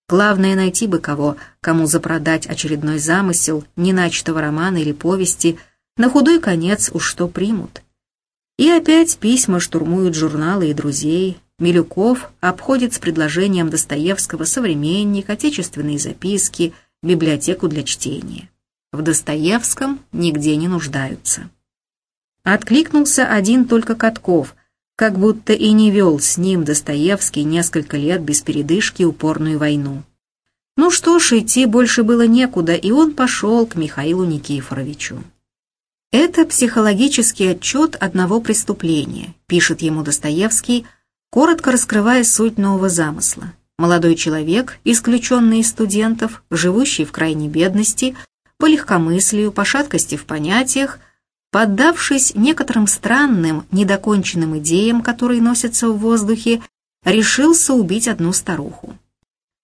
Главное найти бы кого, кому запродать очередной замысел, неначатого романа или повести, на худой конец уж что примут. И опять письма штурмуют журналы и друзей, Милюков обходит с предложением Достоевского современник, отечественные записки, библиотеку для чтения. В Достоевском нигде не нуждаются. Откликнулся один только Катков, как будто и не вел с ним Достоевский несколько лет без передышки упорную войну. Ну что ж, идти больше было некуда, и он пошел к Михаилу Никифоровичу. Это психологический отчет одного преступления, пишет ему Достоевский, коротко раскрывая суть нового замысла. Молодой человек, исключенный из студентов, живущий в крайней бедности, по легкомыслию, по шаткости в понятиях, поддавшись некоторым странным, недоконченным идеям, которые носятся в воздухе, решился убить одну старуху.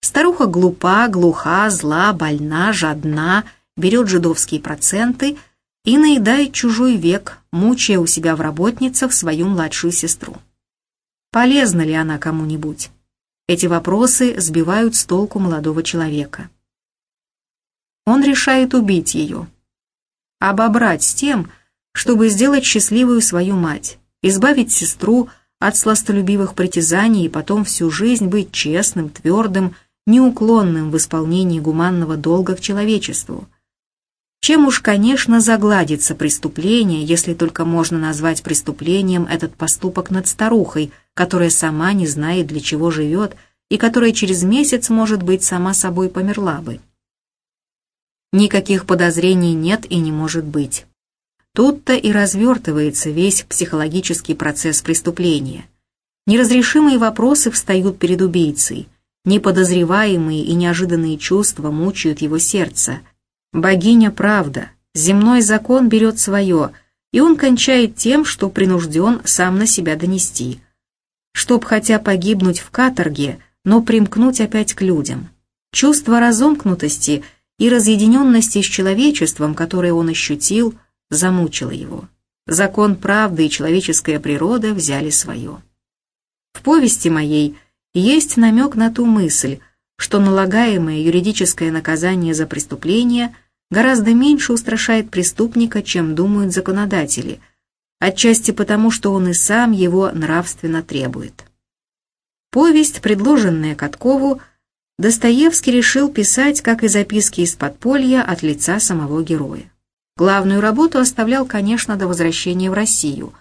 Старуха глупа, глуха, зла, больна, жадна, берет жидовские проценты и наедает чужой век, мучая у себя в работницах свою младшую сестру. Полезна ли она кому-нибудь? Эти вопросы сбивают с толку молодого человека. Он решает убить ее, обобрать с тем, чтобы сделать счастливую свою мать, избавить сестру от сластолюбивых притязаний и потом всю жизнь быть честным, твердым, неуклонным в исполнении гуманного долга к человечеству – чем уж, конечно, загладится преступление, если только можно назвать преступлением этот поступок над старухой, которая сама не знает, для чего живет, и которая через месяц, может быть, сама собой померла бы. Никаких подозрений нет и не может быть. Тут-то и развертывается весь психологический процесс преступления. Неразрешимые вопросы встают перед убийцей, неподозреваемые и неожиданные чувства мучают его сердце – Богиня правда, земной закон берет свое, и он кончает тем, что принужден сам на себя донести. Чтоб хотя погибнуть в каторге, но примкнуть опять к людям. Чувство разомкнутости и разъединенности с человечеством, которое он ощутил, замучило его. Закон правды и человеческая природа взяли свое. В повести моей есть намек на ту мысль, что налагаемое юридическое наказание за преступление гораздо меньше устрашает преступника, чем думают законодатели, отчасти потому, что он и сам его нравственно требует. Повесть, предложенная Каткову, Достоевский решил писать, как и записки из подполья, от лица самого героя. Главную работу оставлял, конечно, до возвращения в Россию,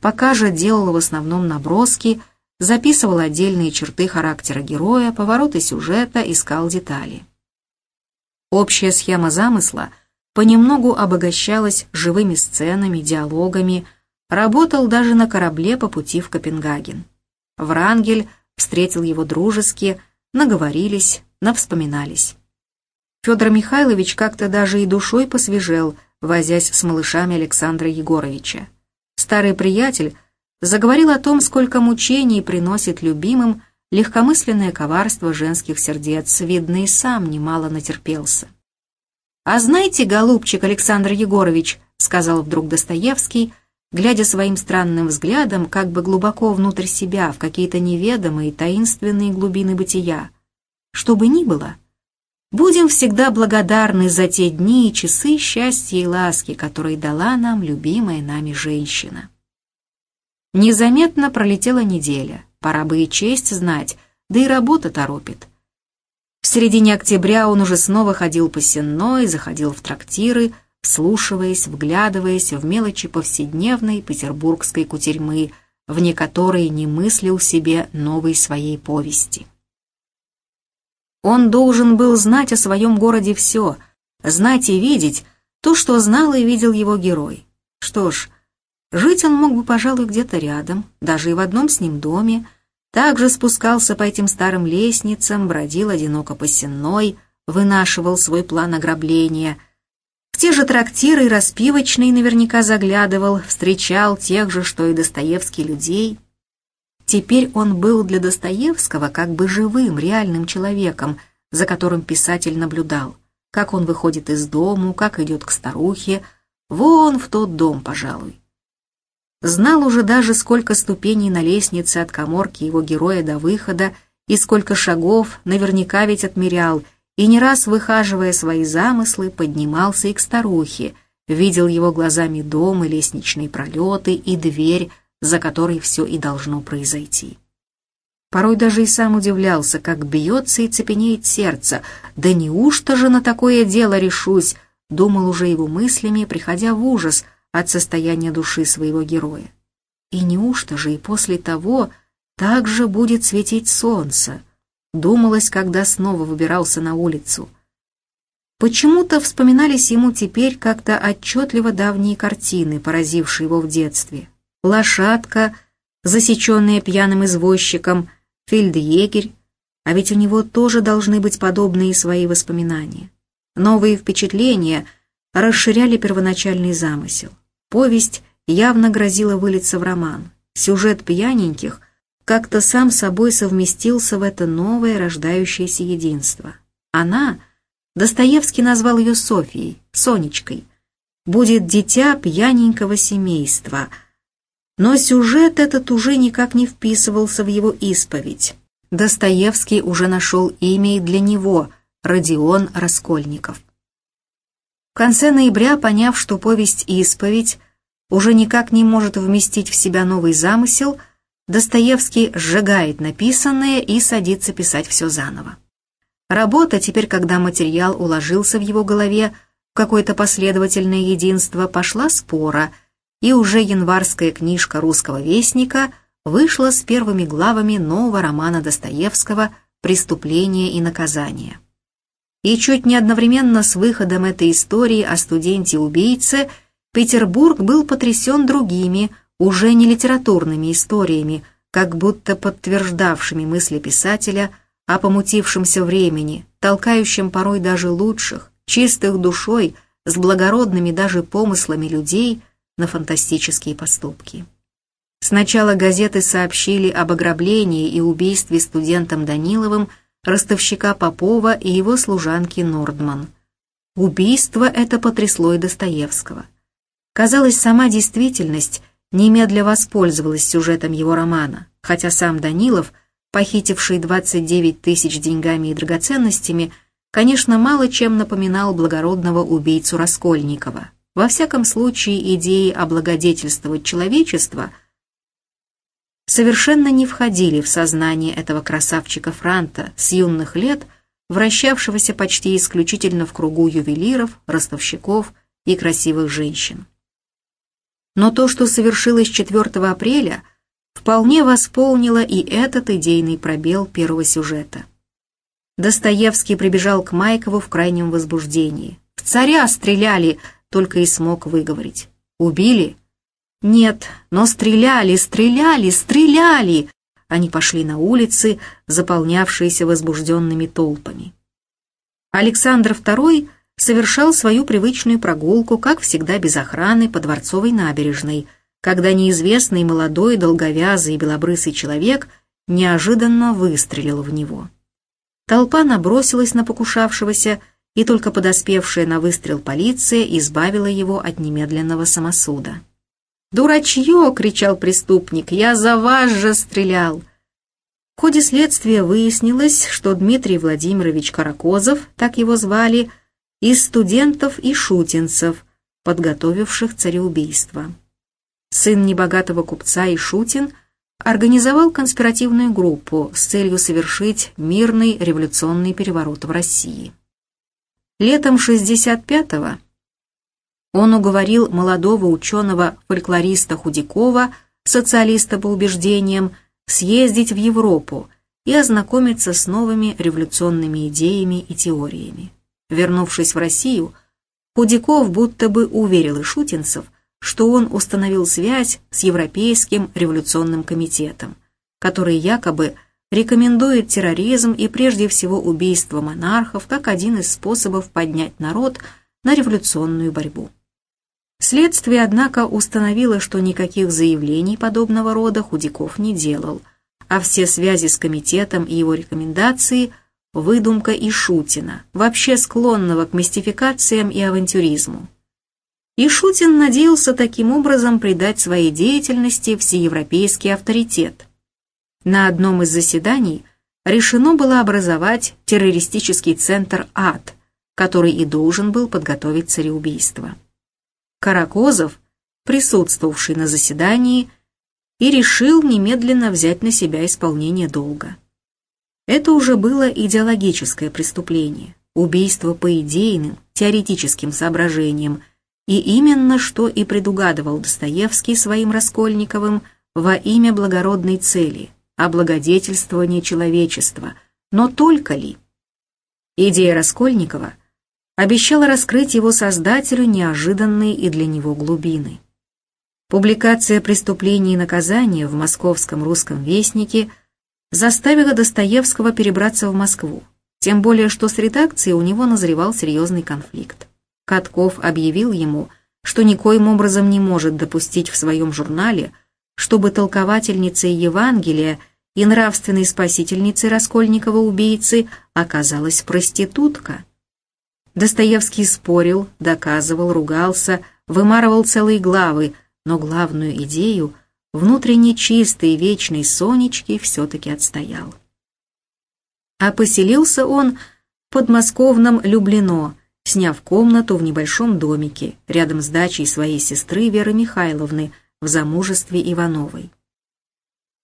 пока же делал в основном наброски – записывал отдельные черты характера героя, повороты сюжета, искал детали. Общая схема замысла понемногу обогащалась живыми сценами, диалогами, работал даже на корабле по пути в Копенгаген. Врангель встретил его дружески, наговорились, навспоминались. Федор Михайлович как-то даже и душой посвежел, возясь с малышами Александра Егоровича. Старый приятель заговорил о том, сколько мучений приносит любимым легкомысленное коварство женских сердец, видно, и сам немало натерпелся. «А знаете, голубчик Александр Егорович», — сказал вдруг Достоевский, глядя своим странным взглядом как бы глубоко внутрь себя, в какие-то неведомые таинственные глубины бытия, что бы ни было, будем всегда благодарны за те дни и часы счастья и ласки, которые дала нам любимая нами женщина. Незаметно пролетела неделя, пора бы и честь знать, да и работа торопит. В середине октября он уже снова ходил по сенной, заходил в трактиры, вслушиваясь, вглядываясь в мелочи повседневной петербургской кутерьмы, вне которой не мыслил себе новой своей повести. Он должен был знать о своем городе все, знать и видеть то, что знал и видел его герой. Что ж, Жить он мог бы, пожалуй, где-то рядом, даже и в одном с ним доме, также спускался по этим старым лестницам, бродил одиноко по сенной, вынашивал свой план ограбления. В те же трактиры и распивочные наверняка заглядывал, встречал тех же, что и Достоевский, людей. Теперь он был для Достоевского как бы живым, реальным человеком, за которым писатель наблюдал, как он выходит из дому, как идет к старухе, вон в тот дом, пожалуй. Знал уже даже, сколько ступеней на лестнице от коморки его героя до выхода, и сколько шагов наверняка ведь отмерял, и не раз, выхаживая свои замыслы, поднимался и к старухе, видел его глазами дом и лестничные пролеты, и дверь, за которой все и должно произойти. Порой даже и сам удивлялся, как бьется и цепенеет сердце. «Да неужто же на такое дело решусь?» Думал уже его мыслями, приходя в ужас от состояния души своего героя. И неужто же и после того так же будет светить солнце? Думалось, когда снова выбирался на улицу. Почему-то вспоминались ему теперь как-то отчетливо давние картины, поразившие его в детстве. Лошадка, засеченная пьяным извозчиком, фельдъегерь, а ведь у него тоже должны быть подобные свои воспоминания. Новые впечатления расширяли первоначальный замысел. Повесть явно грозила вылиться в роман. Сюжет пьяненьких как-то сам собой совместился в это новое рождающееся единство. Она, Достоевский назвал ее Софией, Сонечкой, будет дитя пьяненького семейства – но сюжет этот уже никак не вписывался в его исповедь. Достоевский уже нашел имя и для него – Родион Раскольников. В конце ноября, поняв, что повесть «Исповедь» уже никак не может вместить в себя новый замысел, Достоевский сжигает написанное и садится писать все заново. Работа, теперь когда материал уложился в его голове в какое-то последовательное единство, пошла спора – и уже январская книжка «Русского вестника» вышла с первыми главами нового романа Достоевского «Преступление и наказание». И чуть не одновременно с выходом этой истории о студенте-убийце Петербург был потрясен другими, уже не литературными историями, как будто подтверждавшими мысли писателя о помутившемся времени, толкающем порой даже лучших, чистых душой, с благородными даже помыслами людей – на фантастические поступки. Сначала газеты сообщили об ограблении и убийстве студентом Даниловым ростовщика Попова и его служанки Нордман. Убийство это потрясло и Достоевского. Казалось, сама действительность немедля воспользовалась сюжетом его романа, хотя сам Данилов, похитивший 29 тысяч деньгами и драгоценностями, конечно, мало чем напоминал благородного убийцу Раскольникова. Во всяком случае, идеи облагодетельствовать человечество совершенно не входили в сознание этого красавчика Франта с юных лет, вращавшегося почти исключительно в кругу ювелиров, ростовщиков и красивых женщин. Но то, что совершилось 4 апреля, вполне восполнило и этот идейный пробел первого сюжета. Достоевский прибежал к Майкову в крайнем возбуждении. «В царя стреляли!» только и смог выговорить. «Убили?» «Нет, но стреляли, стреляли, стреляли!» Они пошли на улицы, заполнявшиеся возбужденными толпами. Александр II совершал свою привычную прогулку, как всегда без охраны, по Дворцовой набережной, когда неизвестный молодой, долговязый белобрысый человек неожиданно выстрелил в него. Толпа набросилась на покушавшегося, и только подоспевшая на выстрел полиция избавила его от немедленного самосуда. «Дурачье!» — кричал преступник. «Я за вас же стрелял!» В ходе следствия выяснилось, что Дмитрий Владимирович Каракозов, так его звали, из студентов и шутинцев, подготовивших цареубийство. Сын небогатого купца Ишутин организовал конспиративную группу с целью совершить мирный революционный переворот в России. Летом 65-го он уговорил молодого ученого-фольклориста Худякова, социалиста по убеждениям, съездить в Европу и ознакомиться с новыми революционными идеями и теориями. Вернувшись в Россию, Худяков будто бы уверил ишутинцев, что он установил связь с Европейским революционным комитетом, который якобы рекомендует терроризм и прежде всего убийство монархов как один из способов поднять народ на революционную борьбу. Следствие, однако, установило, что никаких заявлений подобного рода Худяков не делал, а все связи с комитетом и его рекомендации – выдумка и Шутина, вообще склонного к мистификациям и авантюризму. И Шутин надеялся таким образом придать своей деятельности всеевропейский авторитет – на одном из заседаний решено было образовать террористический центр «АД», который и должен был подготовить цареубийство. Каракозов, присутствовавший на заседании, и решил немедленно взять на себя исполнение долга. Это уже было идеологическое преступление, убийство по идейным, теоретическим соображениям, и именно что и предугадывал Достоевский своим Раскольниковым во имя благородной цели, облагодетельствования человечества, но только ли? Идея Раскольникова обещала раскрыть его создателю неожиданные и для него глубины. Публикация «Преступления и наказания» в московском русском вестнике заставила Достоевского перебраться в Москву, тем более что с редакцией у него назревал серьезный конфликт. Катков объявил ему, что никоим образом не может допустить в своем журнале, чтобы толковательницей Евангелия и нравственной спасительницей Раскольникова-убийцы оказалась проститутка. Достоевский спорил, доказывал, ругался, вымарывал целые главы, но главную идею внутренне чистой и вечной Сонечки все-таки отстоял. А поселился он в подмосковном Люблино, сняв комнату в небольшом домике рядом с дачей своей сестры Веры Михайловны в замужестве Ивановой.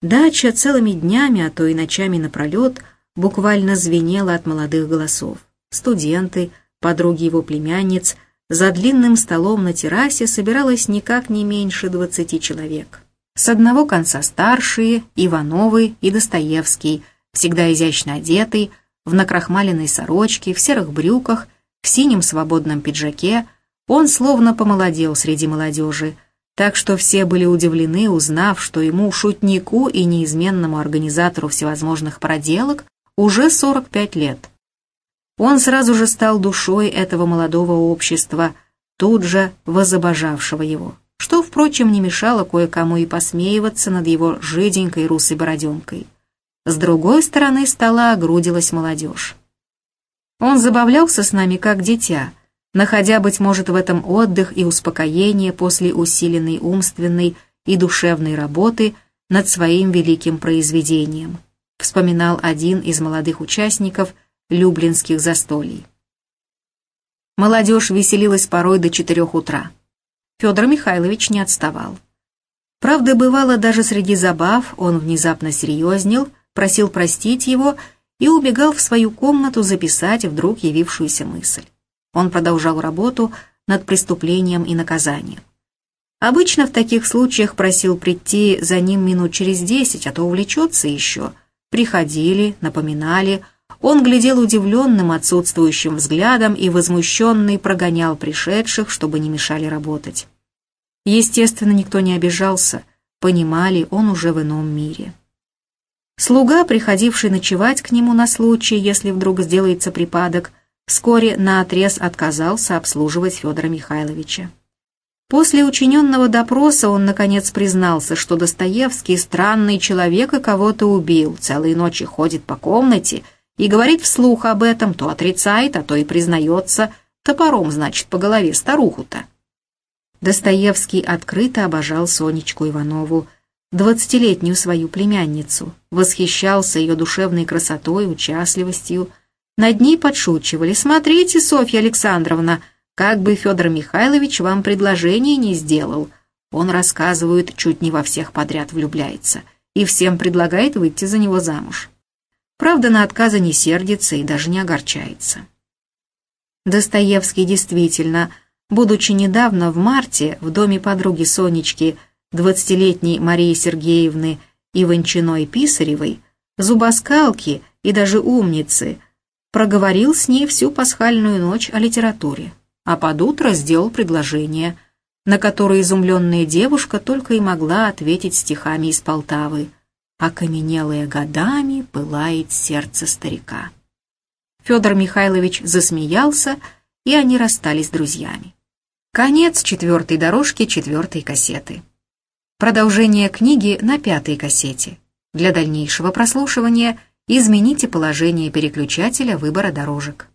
Дача целыми днями, а то и ночами напролет, буквально звенела от молодых голосов. Студенты, подруги его племянниц, за длинным столом на террасе собиралось никак не меньше двадцати человек. С одного конца старшие, Ивановы и Достоевский, всегда изящно одетый, в накрахмаленной сорочке, в серых брюках в синем свободном пиджаке, он словно помолодел среди молодежи, так что все были удивлены, узнав, что ему, шутнику и неизменному организатору всевозможных проделок, уже 45 лет. Он сразу же стал душой этого молодого общества, тут же возобожавшего его, что, впрочем, не мешало кое-кому и посмеиваться над его жиденькой русой бороденкой. С другой стороны стола огрудилась молодежь. Он забавлялся с нами как дитя, находя, быть может, в этом отдых и успокоение после усиленной умственной и душевной работы над своим великим произведением, вспоминал один из молодых участников люблинских застолий. Молодежь веселилась порой до четырех утра. Федор Михайлович не отставал. Правда, бывало, даже среди забав он внезапно серьезнел, просил простить его и убегал в свою комнату записать вдруг явившуюся мысль. Он продолжал работу над преступлением и наказанием. Обычно в таких случаях просил прийти за ним минут через десять, а то увлечется еще. Приходили, напоминали. Он глядел удивленным отсутствующим взглядом и возмущенный прогонял пришедших, чтобы не мешали работать. Естественно, никто не обижался, понимали, он уже в ином мире. Слуга, приходивший ночевать к нему на случай, если вдруг сделается припадок, вскоре наотрез отказался обслуживать Федора Михайловича. После учиненного допроса он, наконец, признался, что Достоевский странный человек и кого-то убил, целые ночи ходит по комнате и говорит вслух об этом, то отрицает, а то и признается, топором, значит, по голове старуху-то. Достоевский открыто обожал Сонечку Иванову, двадцатилетнюю свою племянницу, восхищался ее душевной красотой, участливостью. Над ней подшучивали. «Смотрите, Софья Александровна, как бы Федор Михайлович вам предложение не сделал». Он рассказывает, чуть не во всех подряд влюбляется и всем предлагает выйти за него замуж. Правда, на отказы не сердится и даже не огорчается. Достоевский действительно, будучи недавно в марте в доме подруги Сонечки, двадцатилетней Марии Сергеевны Иванчиной Писаревой, зубоскалки и даже умницы, проговорил с ней всю пасхальную ночь о литературе, а под утро сделал предложение, на которое изумленная девушка только и могла ответить стихами из Полтавы «Окаменелое годами пылает сердце старика». Федор Михайлович засмеялся, и они расстались друзьями. Конец четвертой дорожки четвертой кассеты. Продолжение книги на пятой кассете. Для дальнейшего прослушивания измените положение переключателя выбора дорожек.